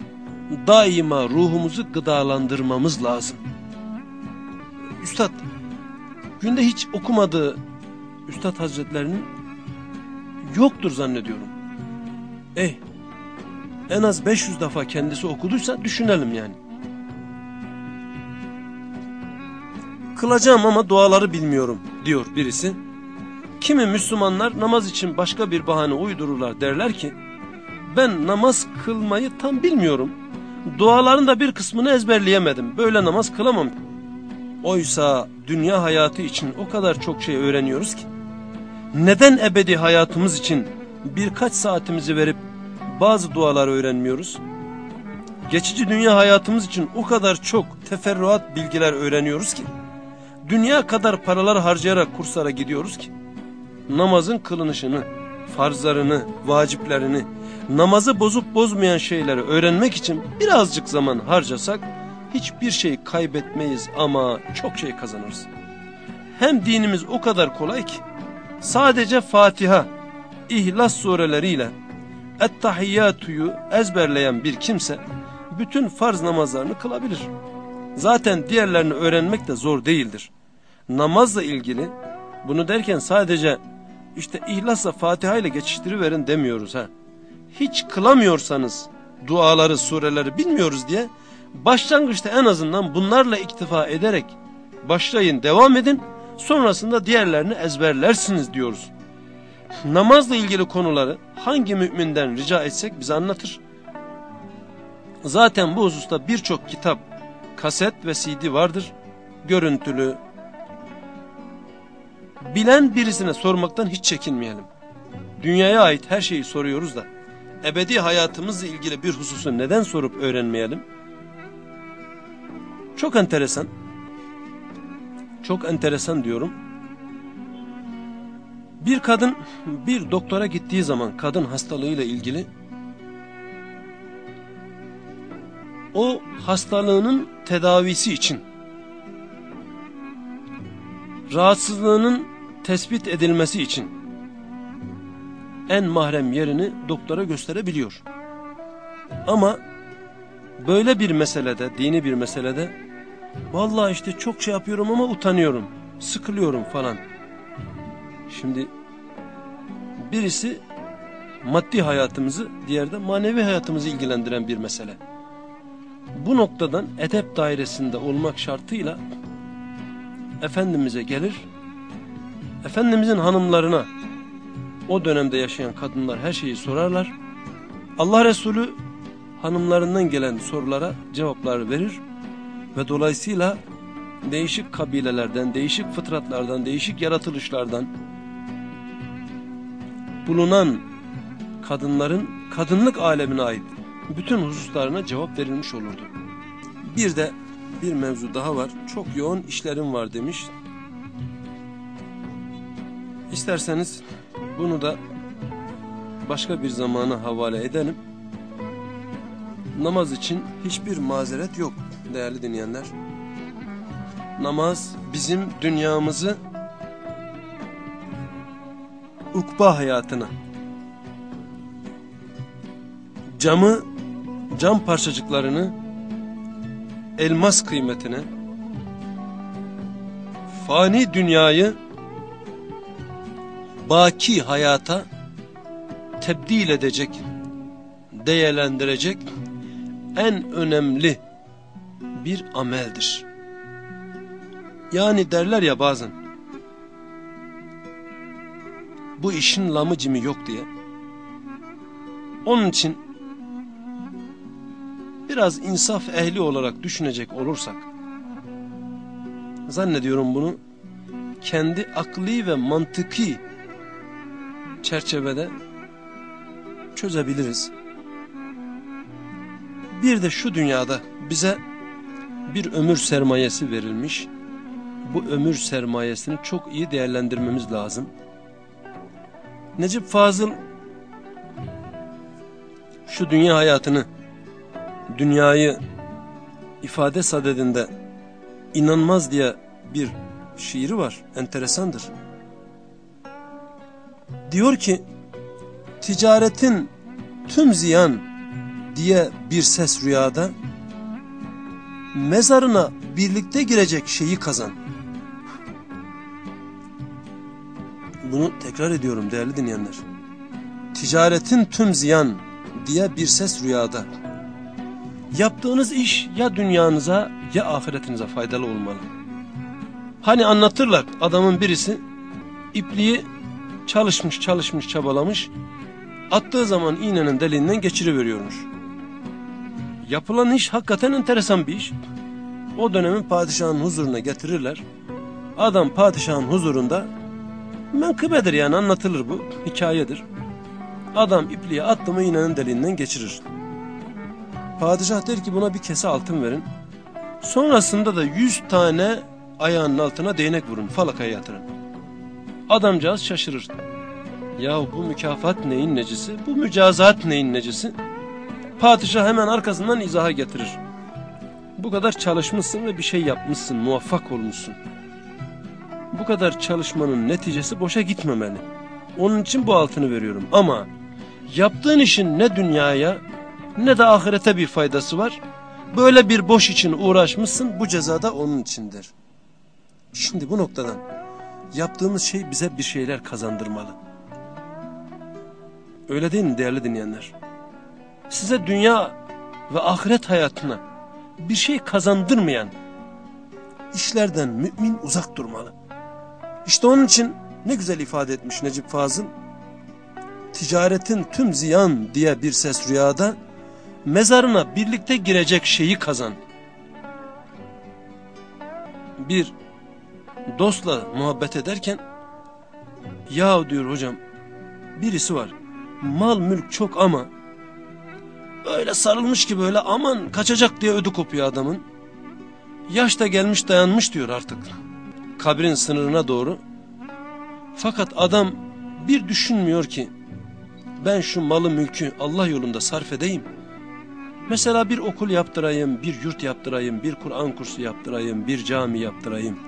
daima ruhumuzu gıdalandırmamız lazım. Üstad günde hiç okumadığı Üstad Hazretlerinin yoktur zannediyorum. Eh en az 500 defa kendisi okuduysa düşünelim yani. Kılacağım ama duaları bilmiyorum diyor birisi. Kimi Müslümanlar namaz için başka bir bahane uydururlar derler ki ben namaz kılmayı tam bilmiyorum. Duaların da bir kısmını ezberleyemedim. Böyle namaz kılamam. Oysa dünya hayatı için o kadar çok şey öğreniyoruz ki. Neden ebedi hayatımız için birkaç saatimizi verip bazı dualar öğrenmiyoruz? Geçici dünya hayatımız için o kadar çok teferruat bilgiler öğreniyoruz ki. Dünya kadar paralar harcayarak kurslara gidiyoruz ki. Namazın kılınışını, farzlarını, vaciplerini, namazı bozup bozmayan şeyleri öğrenmek için birazcık zaman harcasak hiçbir şey kaybetmeyiz ama çok şey kazanırız. Hem dinimiz o kadar kolay ki sadece Fatiha, İhlas sureleriyle Ettahiyyatu'yu ezberleyen bir kimse bütün farz namazlarını kılabilir. Zaten diğerlerini öğrenmek de zor değildir. Namazla ilgili bunu derken sadece işte ihlasla Fatiha ile geçiştiriverin demiyoruz ha. Hiç kılamıyorsanız duaları, sureleri bilmiyoruz diye başlangıçta en azından bunlarla iktifa ederek başlayın, devam edin. Sonrasında diğerlerini ezberlersiniz diyoruz. Namazla ilgili konuları hangi müminden rica etsek bize anlatır. Zaten bu hususta birçok kitap, kaset ve CD vardır. Görüntülü. Bilen birisine sormaktan hiç çekinmeyelim. Dünyaya ait her şeyi soruyoruz da ebedi hayatımızla ilgili bir hususu neden sorup öğrenmeyelim? Çok enteresan. Çok enteresan diyorum. Bir kadın bir doktora gittiği zaman kadın hastalığıyla ilgili o hastalığının tedavisi için rahatsızlığının tespit edilmesi için en mahrem yerini doktora gösterebiliyor. Ama böyle bir meselede, dini bir meselede vallahi işte çok şey yapıyorum ama utanıyorum, sıkılıyorum falan. Şimdi birisi maddi hayatımızı, diğerde de manevi hayatımızı ilgilendiren bir mesele. Bu noktadan edep dairesinde olmak şartıyla Efendimiz'e gelir, Efendimiz'in hanımlarına o dönemde yaşayan kadınlar her şeyi sorarlar. Allah Resulü hanımlarından gelen sorulara cevaplar verir ve dolayısıyla değişik kabilelerden, değişik fıtratlardan, değişik yaratılışlardan bulunan kadınların kadınlık alemine ait bütün hususlarına cevap verilmiş olurdu. Bir de bir mevzu daha var. Çok yoğun işlerim var demiş. İsterseniz bunu da başka bir zamana havale edelim. Namaz için hiçbir mazeret yok değerli dinleyenler. Namaz bizim dünyamızı ukba hayatına camı cam parçacıklarını elmas kıymetine fani dünyayı baki hayata tebdil edecek, değerlendirecek en önemli bir ameldir. Yani derler ya bazen, bu işin lamı cimi yok diye. Onun için biraz insaf ehli olarak düşünecek olursak, zannediyorum bunu kendi akli ve mantıki çerçevede çözebiliriz. Bir de şu dünyada bize bir ömür sermayesi verilmiş. Bu ömür sermayesini çok iyi değerlendirmemiz lazım. Necip Fazıl şu dünya hayatını, dünyayı ifade sadedinde inanmaz diye bir şiiri var. Enteresandır. Diyor ki ticaretin tüm ziyan diye bir ses rüyada mezarına birlikte girecek şeyi kazan. Bunu tekrar ediyorum değerli dinleyenler. Ticaretin tüm ziyan diye bir ses rüyada. Yaptığınız iş ya dünyanıza ya ahiretinize faydalı olmalı. Hani anlatırlar adamın birisi ipliği çalışmış çalışmış çabalamış attığı zaman iğnenin deliğinden geçiriveriyormuş. Yapılan iş hakikaten enteresan bir iş. O dönemin padişahın huzuruna getirirler. Adam padişahın huzurunda menkıbedir yani anlatılır bu hikayedir. Adam ipliğe attı mı iğnenin deliğinden geçirir. Padişah der ki buna bir kese altın verin. Sonrasında da yüz tane ayağının altına değnek vurun falakaya yatırın. Adamcağız şaşırır. Ya bu mükafat neyin necisi? Bu mücazat neyin necisi? Padişah hemen arkasından izaha getirir. Bu kadar çalışmışsın ve bir şey yapmışsın, muvaffak olmuşsun. Bu kadar çalışmanın neticesi boşa gitmemeli. Onun için bu altını veriyorum ama yaptığın işin ne dünyaya ne de ahirete bir faydası var. Böyle bir boş için uğraşmışsın bu cezada onun içindir. Şimdi bu noktadan yaptığımız şey bize bir şeyler kazandırmalı. Öyle değil mi değerli dinleyenler? Size dünya ve ahiret hayatına bir şey kazandırmayan işlerden mümin uzak durmalı. İşte onun için ne güzel ifade etmiş Necip Fazıl. Ticaretin tüm ziyan diye bir ses rüyada mezarına birlikte girecek şeyi kazan. Bir dostla muhabbet ederken ya diyor hocam birisi var mal mülk çok ama öyle sarılmış ki böyle aman kaçacak diye ödü kopuyor adamın. Yaş da gelmiş dayanmış diyor artık kabrin sınırına doğru. Fakat adam bir düşünmüyor ki ben şu malı mülkü Allah yolunda sarf edeyim. Mesela bir okul yaptırayım, bir yurt yaptırayım, bir Kur'an kursu yaptırayım, bir cami yaptırayım.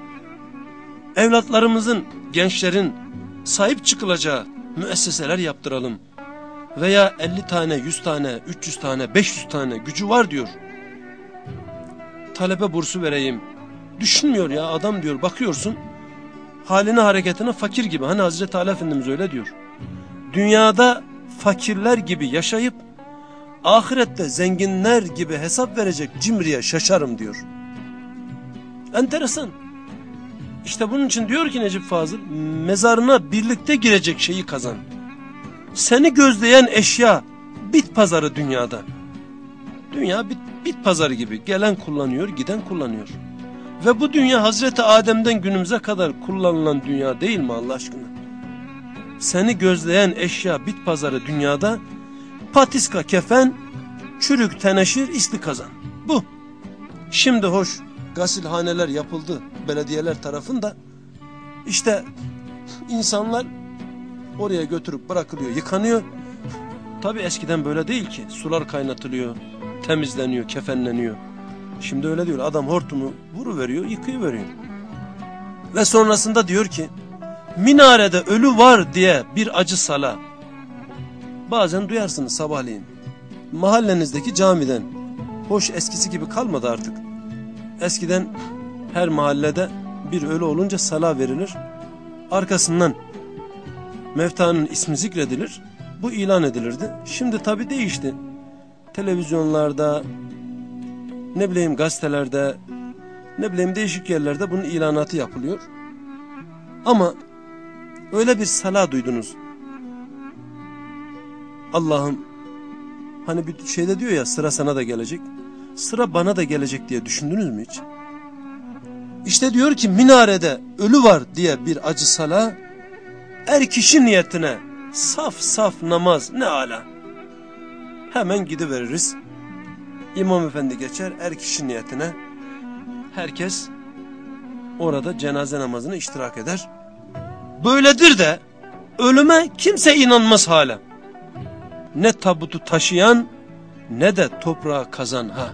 Evlatlarımızın, gençlerin sahip çıkılacağı müesseseler yaptıralım. Veya 50 tane, 100 tane, 300 tane, 500 tane gücü var diyor. Talebe bursu vereyim. Düşünmüyor ya adam diyor bakıyorsun haline hareketine fakir gibi. Hani Hazreti Ali Efendimiz öyle diyor. Dünyada fakirler gibi yaşayıp ahirette zenginler gibi hesap verecek cimriye şaşarım diyor. Enteresan. İşte bunun için diyor ki Necip Fazıl mezarına birlikte girecek şeyi kazan. Seni gözleyen eşya bit pazarı dünyada. Dünya bit, bit pazarı gibi gelen kullanıyor giden kullanıyor. Ve bu dünya Hazreti Adem'den günümüze kadar kullanılan dünya değil mi Allah aşkına? Seni gözleyen eşya bit pazarı dünyada patiska kefen, çürük teneşir isli kazan. Bu. Şimdi hoş gasilhaneler yapıldı belediyeler tarafında. İşte insanlar oraya götürüp bırakılıyor, yıkanıyor. Tabi eskiden böyle değil ki. Sular kaynatılıyor, temizleniyor, kefenleniyor. Şimdi öyle diyor adam hortumu vuru veriyor, yıkayıveriyor. Ve sonrasında diyor ki minarede ölü var diye bir acı sala. Bazen duyarsınız sabahleyin. Mahallenizdeki camiden. Hoş eskisi gibi kalmadı artık. Eskiden her mahallede bir ölü olunca sala verilir. Arkasından mevtanın ismi zikredilir. Bu ilan edilirdi. Şimdi tabi değişti. Televizyonlarda, ne bileyim gazetelerde, ne bileyim değişik yerlerde bunun ilanatı yapılıyor. Ama öyle bir sala duydunuz. Allah'ım hani bir şeyde diyor ya sıra sana da gelecek. Sıra bana da gelecek diye düşündünüz mü hiç? İşte diyor ki minarede ölü var diye bir acı sala er kişi niyetine saf saf namaz ne ala. Hemen gidiveririz. İmam efendi geçer er kişi niyetine. Herkes orada cenaze namazını iştirak eder. Böyledir de ölüme kimse inanmaz hala. Ne tabutu taşıyan ne de toprağa kazan ha.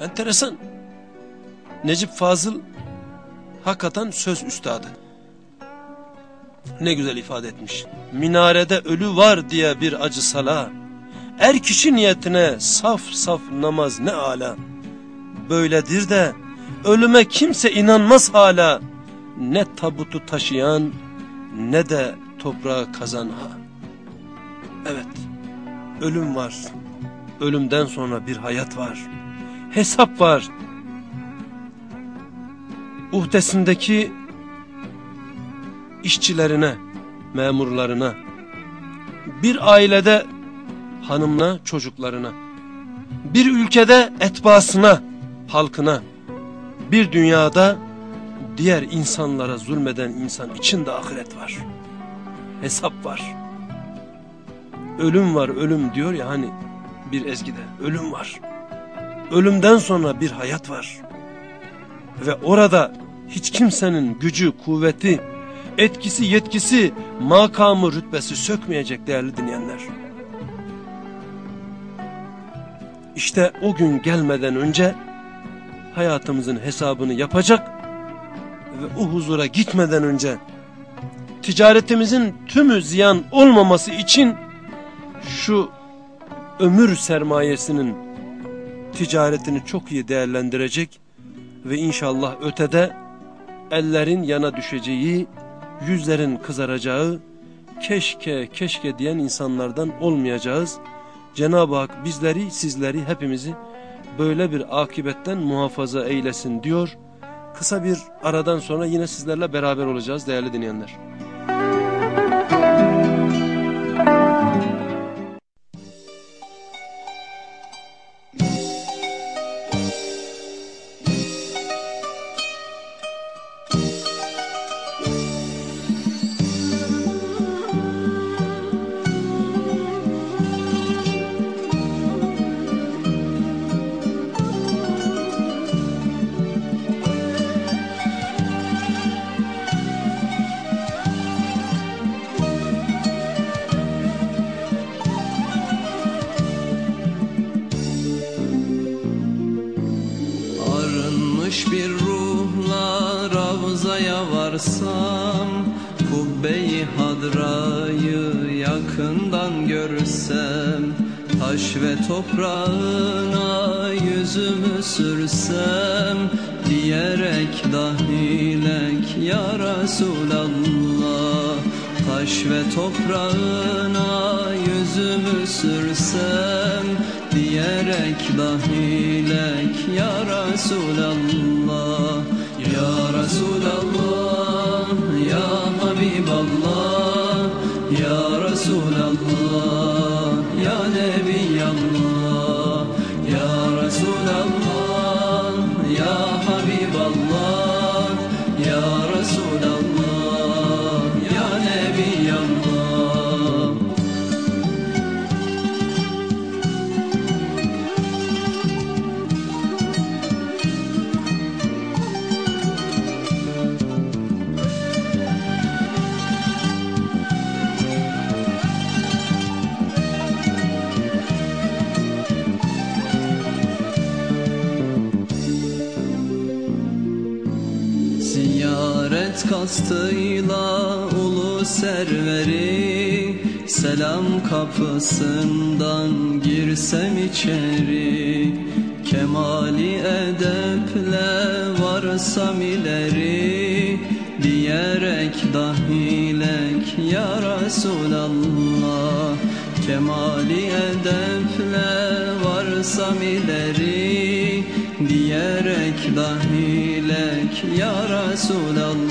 Enteresan. Necip Fazıl hakikaten söz üstadı. Ne güzel ifade etmiş. Minarede ölü var diye bir acı sala. Er kişi niyetine saf saf namaz ne ala. Böyledir de ölüme kimse inanmaz hala. Ne tabutu taşıyan ne de toprağı kazan ha. Evet ölüm var. Ölümden sonra bir hayat var. Hesap var. Uhdesindeki işçilerine, memurlarına, bir ailede hanımına, çocuklarına, bir ülkede etbasına, halkına, bir dünyada diğer insanlara zulmeden insan için de ahiret var. Hesap var. Ölüm var, ölüm diyor ya hani bir ezgide. Ölüm var. Ölümden sonra bir hayat var. Ve orada hiç kimsenin gücü, kuvveti, etkisi, yetkisi, makamı, rütbesi sökmeyecek değerli dinleyenler. İşte o gün gelmeden önce hayatımızın hesabını yapacak ve o huzura gitmeden önce ticaretimizin tümü ziyan olmaması için şu ömür sermayesinin ticaretini çok iyi değerlendirecek ve inşallah ötede ellerin yana düşeceği, yüzlerin kızaracağı, keşke keşke diyen insanlardan olmayacağız. Cenab-ı Hak bizleri, sizleri, hepimizi böyle bir akibetten muhafaza eylesin diyor. Kısa bir aradan sonra yine sizlerle beraber olacağız değerli dinleyenler. toprağına yüzümü sürsem Diyerek dahilek ya Resulallah Taş ve toprağın kastıyla ulu serveri Selam kapısından girsem içeri. Kemali edeple varsam ileri Diyerek dahilek ya Resulallah. Kemali edeple varsam ileri Diyerek dahilek ya Resulallah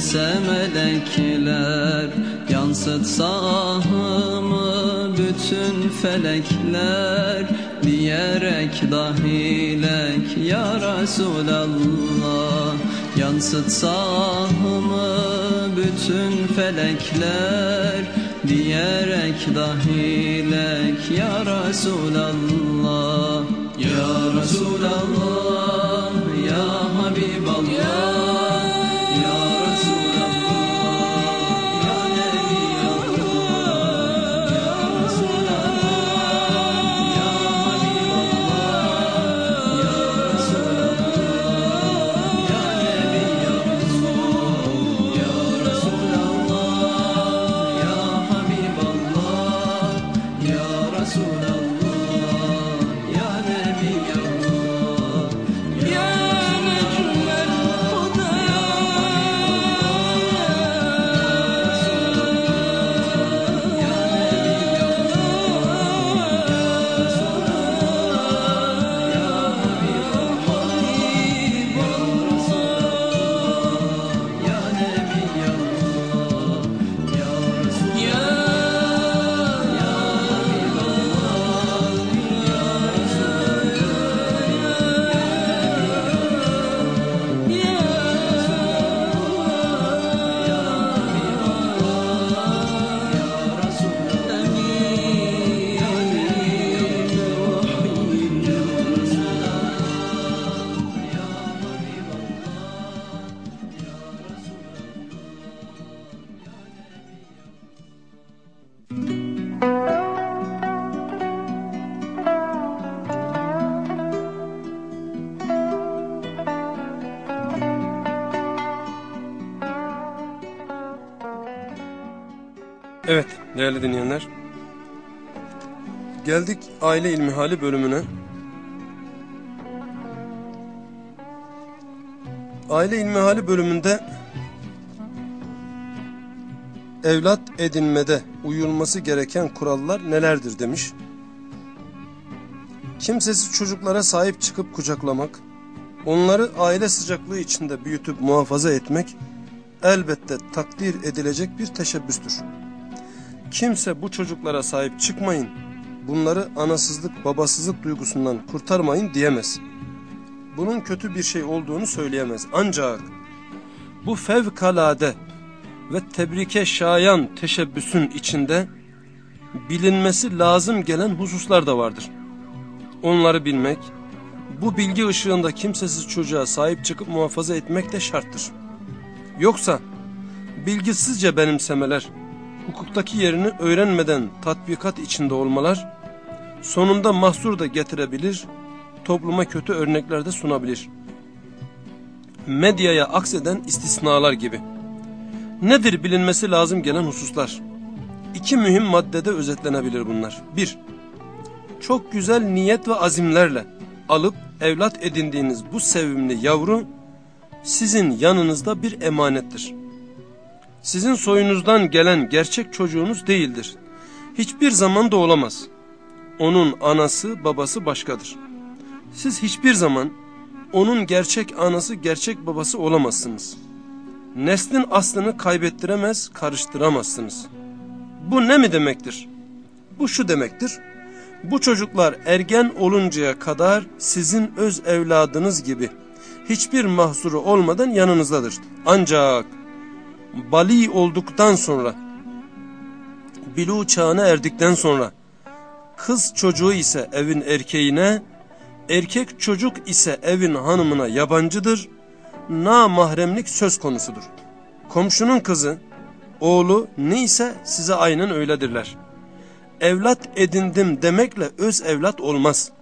dese melekler Yansıtsa ahımı bütün felekler. Diyerek dahilek ya Resulallah Yansıtsa ahımı bütün felekler. Diyerek dahilek ya Resulallah Ya Resulallah Ya aile ilmihali bölümüne. Aile ilmihali bölümünde evlat edinmede uyulması gereken kurallar nelerdir demiş. Kimsesiz çocuklara sahip çıkıp kucaklamak, onları aile sıcaklığı içinde büyütüp muhafaza etmek elbette takdir edilecek bir teşebbüstür. Kimse bu çocuklara sahip çıkmayın, bunları anasızlık babasızlık duygusundan kurtarmayın diyemez. Bunun kötü bir şey olduğunu söyleyemez. Ancak bu fevkalade ve tebrike şayan teşebbüsün içinde bilinmesi lazım gelen hususlar da vardır. Onları bilmek, bu bilgi ışığında kimsesiz çocuğa sahip çıkıp muhafaza etmek de şarttır. Yoksa bilgisizce benimsemeler, hukuktaki yerini öğrenmeden tatbikat içinde olmalar, sonunda mahsur da getirebilir, topluma kötü örnekler de sunabilir. Medyaya akseden istisnalar gibi. Nedir bilinmesi lazım gelen hususlar? İki mühim maddede özetlenebilir bunlar. Bir, çok güzel niyet ve azimlerle alıp evlat edindiğiniz bu sevimli yavru sizin yanınızda bir emanettir. Sizin soyunuzdan gelen gerçek çocuğunuz değildir. Hiçbir zaman da olamaz. Onun anası babası başkadır. Siz hiçbir zaman onun gerçek anası gerçek babası olamazsınız. Neslin aslını kaybettiremez, karıştıramazsınız. Bu ne mi demektir? Bu şu demektir. Bu çocuklar ergen oluncaya kadar sizin öz evladınız gibi hiçbir mahsuru olmadan yanınızdadır. Ancak bali olduktan sonra, bilu çağına erdikten sonra, kız çocuğu ise evin erkeğine, erkek çocuk ise evin hanımına yabancıdır, na mahremlik söz konusudur. Komşunun kızı, oğlu neyse size aynen öyledirler. Evlat edindim demekle öz evlat olmaz.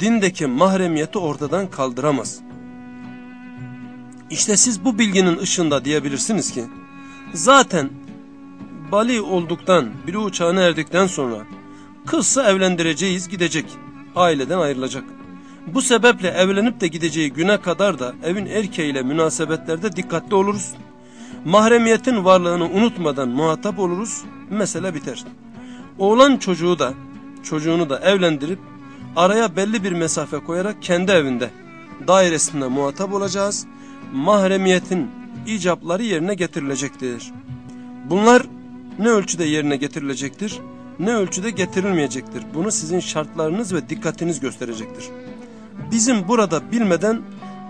Dindeki mahremiyeti ortadan kaldıramaz.'' İşte siz bu bilginin ışığında diyebilirsiniz ki zaten bali olduktan biri uçağına erdikten sonra kızsa evlendireceğiz gidecek aileden ayrılacak. Bu sebeple evlenip de gideceği güne kadar da evin erkeğiyle münasebetlerde dikkatli oluruz. Mahremiyetin varlığını unutmadan muhatap oluruz mesele biter. Oğlan çocuğu da çocuğunu da evlendirip araya belli bir mesafe koyarak kendi evinde dairesinde muhatap olacağız. Mahremiyetin icapları yerine getirilecektir. Bunlar ne ölçüde yerine getirilecektir, ne ölçüde getirilmeyecektir. Bunu sizin şartlarınız ve dikkatiniz gösterecektir. Bizim burada bilmeden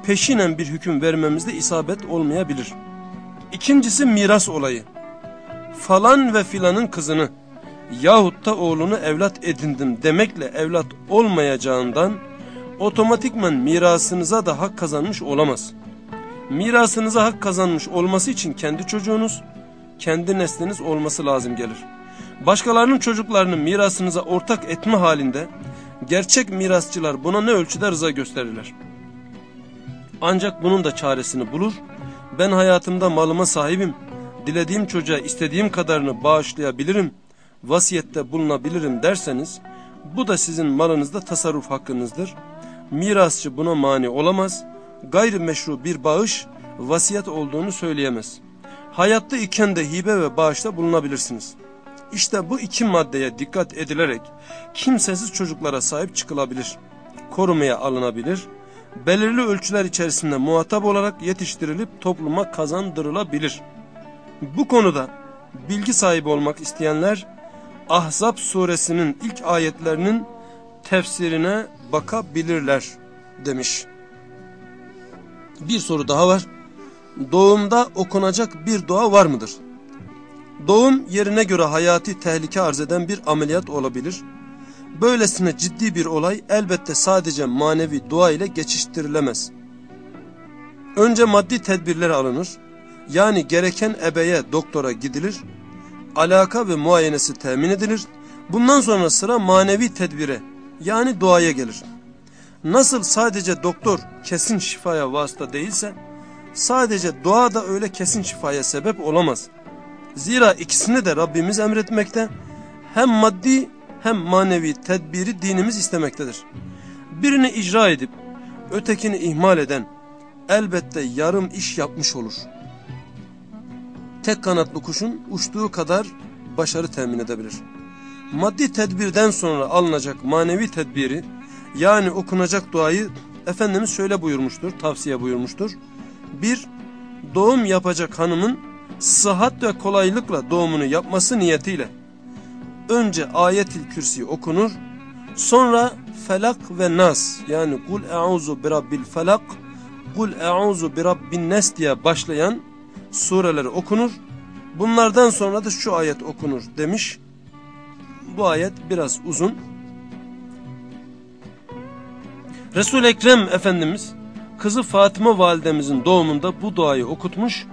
peşinen bir hüküm vermemizde isabet olmayabilir. İkincisi miras olayı. Falan ve filanın kızını yahut da oğlunu evlat edindim demekle evlat olmayacağından otomatikman mirasınıza da hak kazanmış olamaz. Mirasınıza hak kazanmış olması için kendi çocuğunuz, kendi nesliniz olması lazım gelir. Başkalarının çocuklarını mirasınıza ortak etme halinde gerçek mirasçılar buna ne ölçüde rıza gösterirler. Ancak bunun da çaresini bulur. Ben hayatımda malıma sahibim. Dilediğim çocuğa istediğim kadarını bağışlayabilirim. Vasiyette bulunabilirim derseniz bu da sizin malınızda tasarruf hakkınızdır. Mirasçı buna mani olamaz. Gayrimeşru bir bağış vasiyet olduğunu söyleyemez. Hayatta iken de hibe ve bağışta bulunabilirsiniz. İşte bu iki maddeye dikkat edilerek kimsesiz çocuklara sahip çıkılabilir. Korumaya alınabilir. Belirli ölçüler içerisinde muhatap olarak yetiştirilip topluma kazandırılabilir. Bu konuda bilgi sahibi olmak isteyenler Ahzab suresinin ilk ayetlerinin tefsirine bakabilirler demiş. Bir soru daha var. Doğumda okunacak bir dua var mıdır? Doğum yerine göre hayati tehlike arz eden bir ameliyat olabilir. Böylesine ciddi bir olay elbette sadece manevi dua ile geçiştirilemez. Önce maddi tedbirler alınır. Yani gereken ebeye doktora gidilir. Alaka ve muayenesi temin edilir. Bundan sonra sıra manevi tedbire yani duaya gelir. Nasıl sadece doktor kesin şifaya vasıta değilse, sadece dua da öyle kesin şifaya sebep olamaz. Zira ikisini de Rabbimiz emretmekte, hem maddi hem manevi tedbiri dinimiz istemektedir. Birini icra edip ötekini ihmal eden elbette yarım iş yapmış olur. Tek kanatlı kuşun uçtuğu kadar başarı temin edebilir. Maddi tedbirden sonra alınacak manevi tedbiri yani okunacak duayı Efendimiz şöyle buyurmuştur, tavsiye buyurmuştur. Bir, doğum yapacak hanımın sıhhat ve kolaylıkla doğumunu yapması niyetiyle önce ayetil kürsi okunur, sonra felak ve nas yani kul e'uzu birabbil felak, kul e'uzu birabbin nes diye başlayan sureleri okunur. Bunlardan sonra da şu ayet okunur demiş. Bu ayet biraz uzun. Resul Ekrem Efendimiz kızı Fatıma validemizin doğumunda bu duayı okutmuş.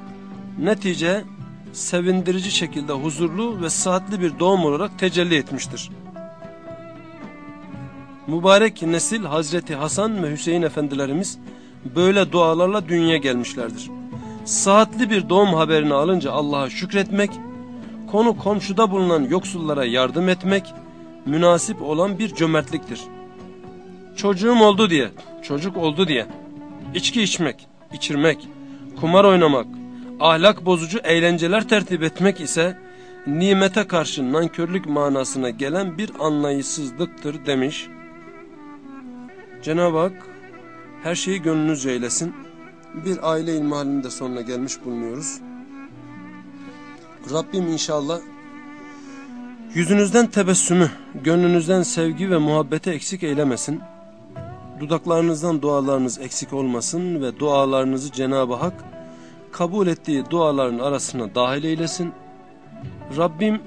Netice sevindirici şekilde huzurlu ve sıhhatli bir doğum olarak tecelli etmiştir. Mübarek nesil Hazreti Hasan ve Hüseyin efendilerimiz böyle dualarla dünyaya gelmişlerdir. Sıhhatli bir doğum haberini alınca Allah'a şükretmek, konu komşuda bulunan yoksullara yardım etmek, münasip olan bir cömertliktir. Çocuğum oldu diye, çocuk oldu diye, içki içmek, içirmek, kumar oynamak, ahlak bozucu eğlenceler tertip etmek ise nimete karşı nankörlük manasına gelen bir anlayışsızlıktır demiş. Cenab-ı Hak her şeyi gönlünüzce eylesin. Bir aile de sonuna gelmiş bulunuyoruz. Rabbim inşallah yüzünüzden tebessümü, gönlünüzden sevgi ve muhabbeti eksik eylemesin. Dudaklarınızdan dualarınız eksik olmasın ve dualarınızı Cenab-ı Hak kabul ettiği duaların arasına dahil eylesin. Rabbim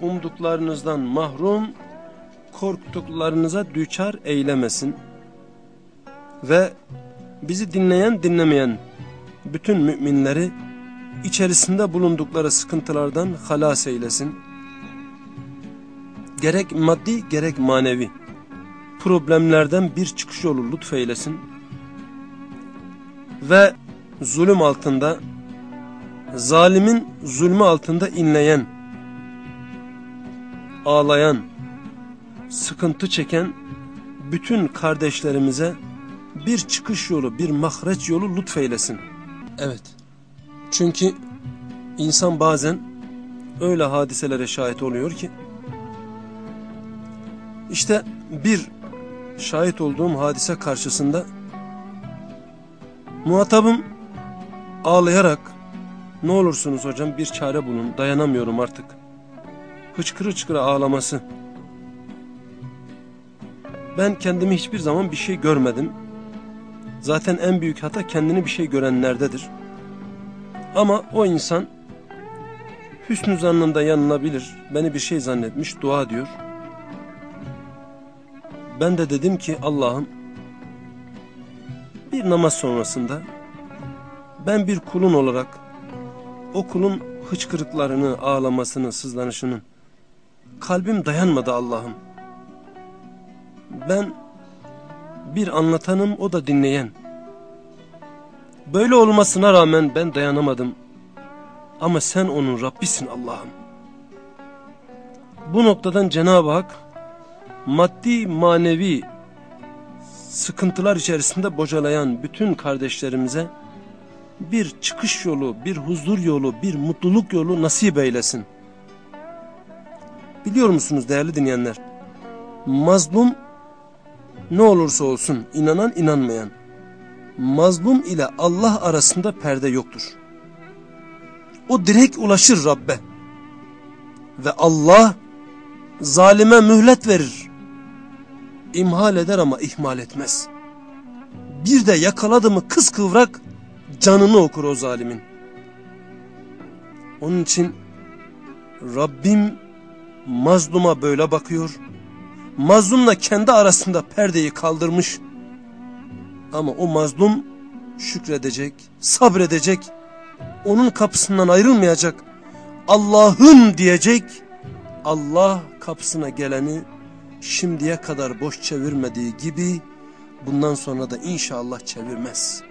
umduklarınızdan mahrum, korktuklarınıza düçar eylemesin. Ve bizi dinleyen dinlemeyen bütün müminleri içerisinde bulundukları sıkıntılardan halas eylesin. Gerek maddi gerek manevi problemlerden bir çıkış yolu lütfeylesin. Ve zulüm altında, zalimin zulmü altında inleyen, ağlayan, sıkıntı çeken bütün kardeşlerimize bir çıkış yolu, bir mahreç yolu lütfeylesin. Evet. Çünkü insan bazen öyle hadiselere şahit oluyor ki işte bir şahit olduğum hadise karşısında muhatabım ağlayarak ne olursunuz hocam bir çare bulun dayanamıyorum artık. Hıçkırı hıçkırı ağlaması. Ben kendimi hiçbir zaman bir şey görmedim. Zaten en büyük hata kendini bir şey görenlerdedir. Ama o insan hüsnü zannında yanılabilir. Beni bir şey zannetmiş dua diyor. Ben de dedim ki Allah'ım bir namaz sonrasında ben bir kulun olarak o kulun hıçkırıklarını, ağlamasını, sızlanışını kalbim dayanmadı Allah'ım. Ben bir anlatanım o da dinleyen. Böyle olmasına rağmen ben dayanamadım. Ama sen onun Rabbisin Allah'ım. Bu noktadan Cenab-ı Hak maddi manevi sıkıntılar içerisinde bocalayan bütün kardeşlerimize bir çıkış yolu, bir huzur yolu, bir mutluluk yolu nasip eylesin. Biliyor musunuz değerli dinleyenler? Mazlum ne olursa olsun inanan inanmayan mazlum ile Allah arasında perde yoktur. O direkt ulaşır Rabbe. Ve Allah zalime mühlet verir. İmhal eder ama ihmal etmez. Bir de yakaladı mı kıskıvrak canını okur o zalimin. Onun için Rabbim mazluma böyle bakıyor. Mazlumla kendi arasında perdeyi kaldırmış. Ama o mazlum şükredecek, sabredecek, onun kapısından ayrılmayacak. Allah'ım diyecek. Allah kapısına geleni şimdiye kadar boş çevirmediği gibi bundan sonra da inşallah çevirmez.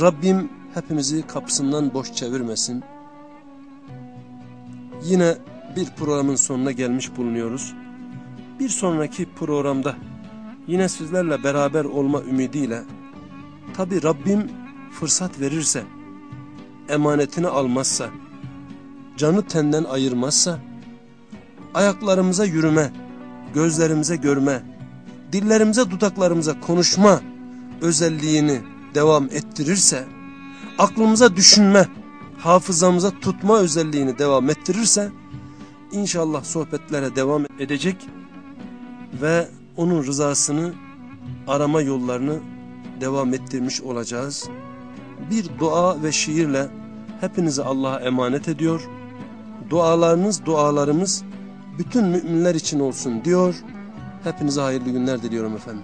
Rabbim hepimizi kapısından boş çevirmesin. Yine bir programın sonuna gelmiş bulunuyoruz. Bir sonraki programda yine sizlerle beraber olma ümidiyle tabi Rabbim fırsat verirse emanetini almazsa canı tenden ayırmazsa ayaklarımıza yürüme gözlerimize görme dillerimize dudaklarımıza konuşma özelliğini devam ettirirse aklımıza düşünme hafızamıza tutma özelliğini devam ettirirse inşallah sohbetlere devam edecek ve onun rızasını arama yollarını devam ettirmiş olacağız. Bir dua ve şiirle hepinizi Allah'a emanet ediyor. Dualarınız, dualarımız bütün müminler için olsun diyor. Hepinize hayırlı günler diliyorum efendim.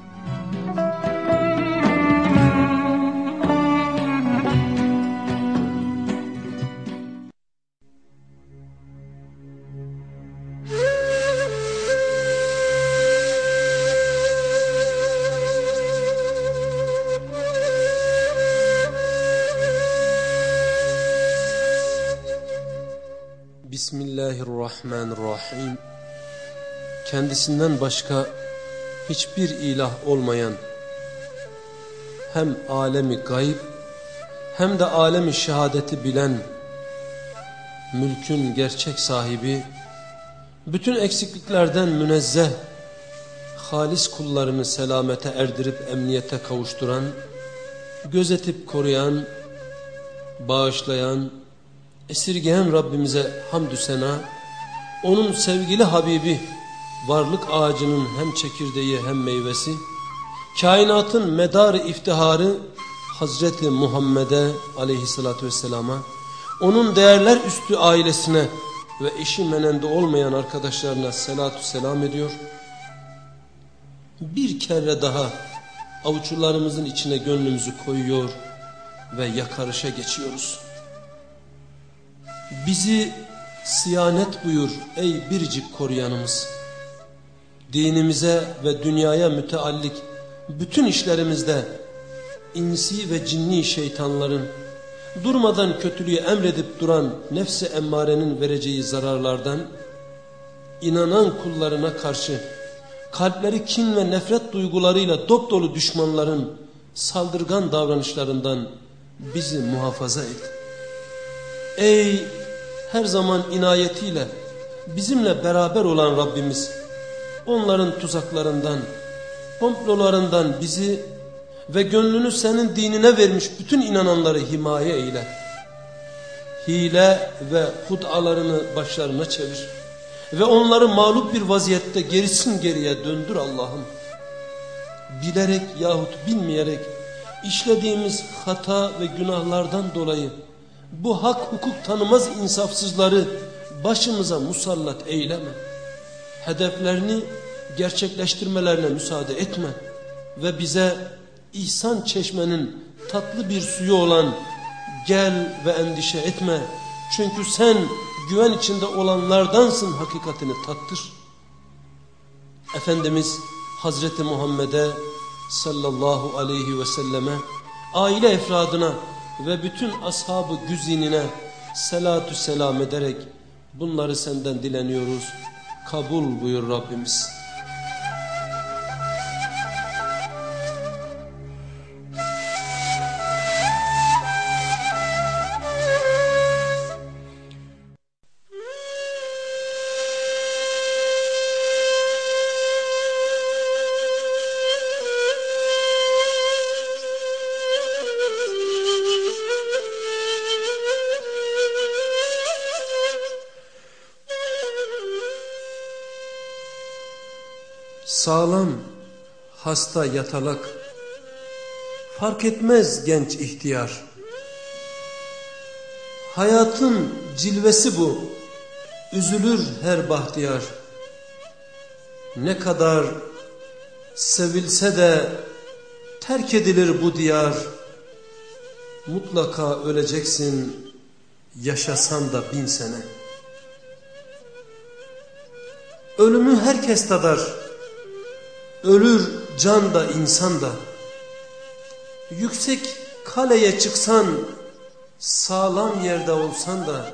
Bismillahirrahmanirrahim. Kendisinden başka hiçbir ilah olmayan hem alemi gayb hem de alemi şehadeti bilen mülkün gerçek sahibi bütün eksikliklerden münezzeh halis kullarını selamete erdirip emniyete kavuşturan gözetip koruyan bağışlayan esirgeyen Rabbimize hamdü sena, onun sevgili Habibi, varlık ağacının hem çekirdeği hem meyvesi, kainatın medarı iftiharı Hazreti Muhammed'e aleyhissalatü vesselama, onun değerler üstü ailesine ve eşi menende olmayan arkadaşlarına selatü selam ediyor. Bir kere daha avuçlarımızın içine gönlümüzü koyuyor ve yakarışa geçiyoruz. Bizi siyanet buyur ey biricik koruyanımız. Dinimize ve dünyaya müteallik bütün işlerimizde insi ve cinni şeytanların durmadan kötülüğü emredip duran nefsi emmarenin vereceği zararlardan inanan kullarına karşı kalpleri kin ve nefret duygularıyla dop dolu düşmanların saldırgan davranışlarından bizi muhafaza et. Ey her zaman inayetiyle bizimle beraber olan Rabbimiz onların tuzaklarından komplolarından bizi ve gönlünü senin dinine vermiş bütün inananları himaye eyle. Hile ve hudalarını başlarına çevir. Ve onları mağlup bir vaziyette gerisin geriye döndür Allah'ım. Bilerek yahut bilmeyerek işlediğimiz hata ve günahlardan dolayı bu hak hukuk tanımaz insafsızları başımıza musallat eyleme. Hedeflerini gerçekleştirmelerine müsaade etme. Ve bize ihsan çeşmenin tatlı bir suyu olan gel ve endişe etme. Çünkü sen güven içinde olanlardansın hakikatini tattır. Efendimiz Hazreti Muhammed'e sallallahu aleyhi ve selleme aile efradına ve bütün ashabı güzinine selatü selam ederek bunları senden dileniyoruz. Kabul buyur Rabbimiz. Sağlam, hasta yatalak, fark etmez genç ihtiyar. Hayatın cilvesi bu, üzülür her bahtiyar. Ne kadar sevilse de terk edilir bu diyar. Mutlaka öleceksin, yaşasan da bin sene. Ölümü herkes tadar. Ölür can da insan da. Yüksek kaleye çıksan, sağlam yerde olsan da,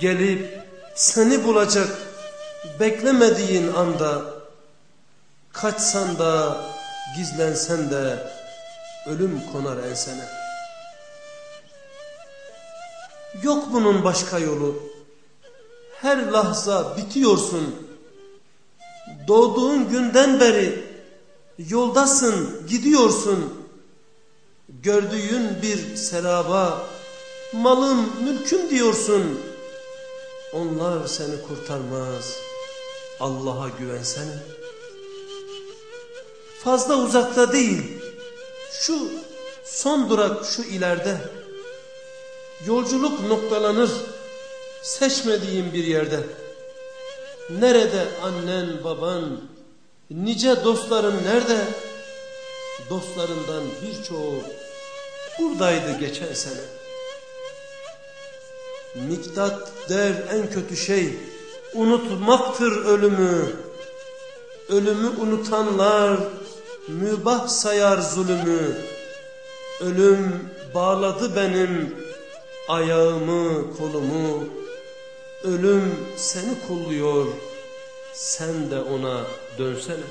gelip seni bulacak beklemediğin anda, kaçsan da, gizlensen de, ölüm konar ensene. Yok bunun başka yolu. Her lahza bitiyorsun. Doğduğun günden beri yoldasın, gidiyorsun. Gördüğün bir seraba, malım, mülküm diyorsun. Onlar seni kurtarmaz. Allah'a güvensene. Fazla uzakta değil. Şu son durak şu ileride. Yolculuk noktalanır. Seçmediğin bir yerde. Nerede annen baban, nice dostların nerede? Dostlarından birçoğu buradaydı geçen sene. Miktat der en kötü şey unutmaktır ölümü. Ölümü unutanlar mübah sayar zulümü. Ölüm bağladı benim ayağımı kolumu. Ölüm seni kulluyor, sen de ona dönsene.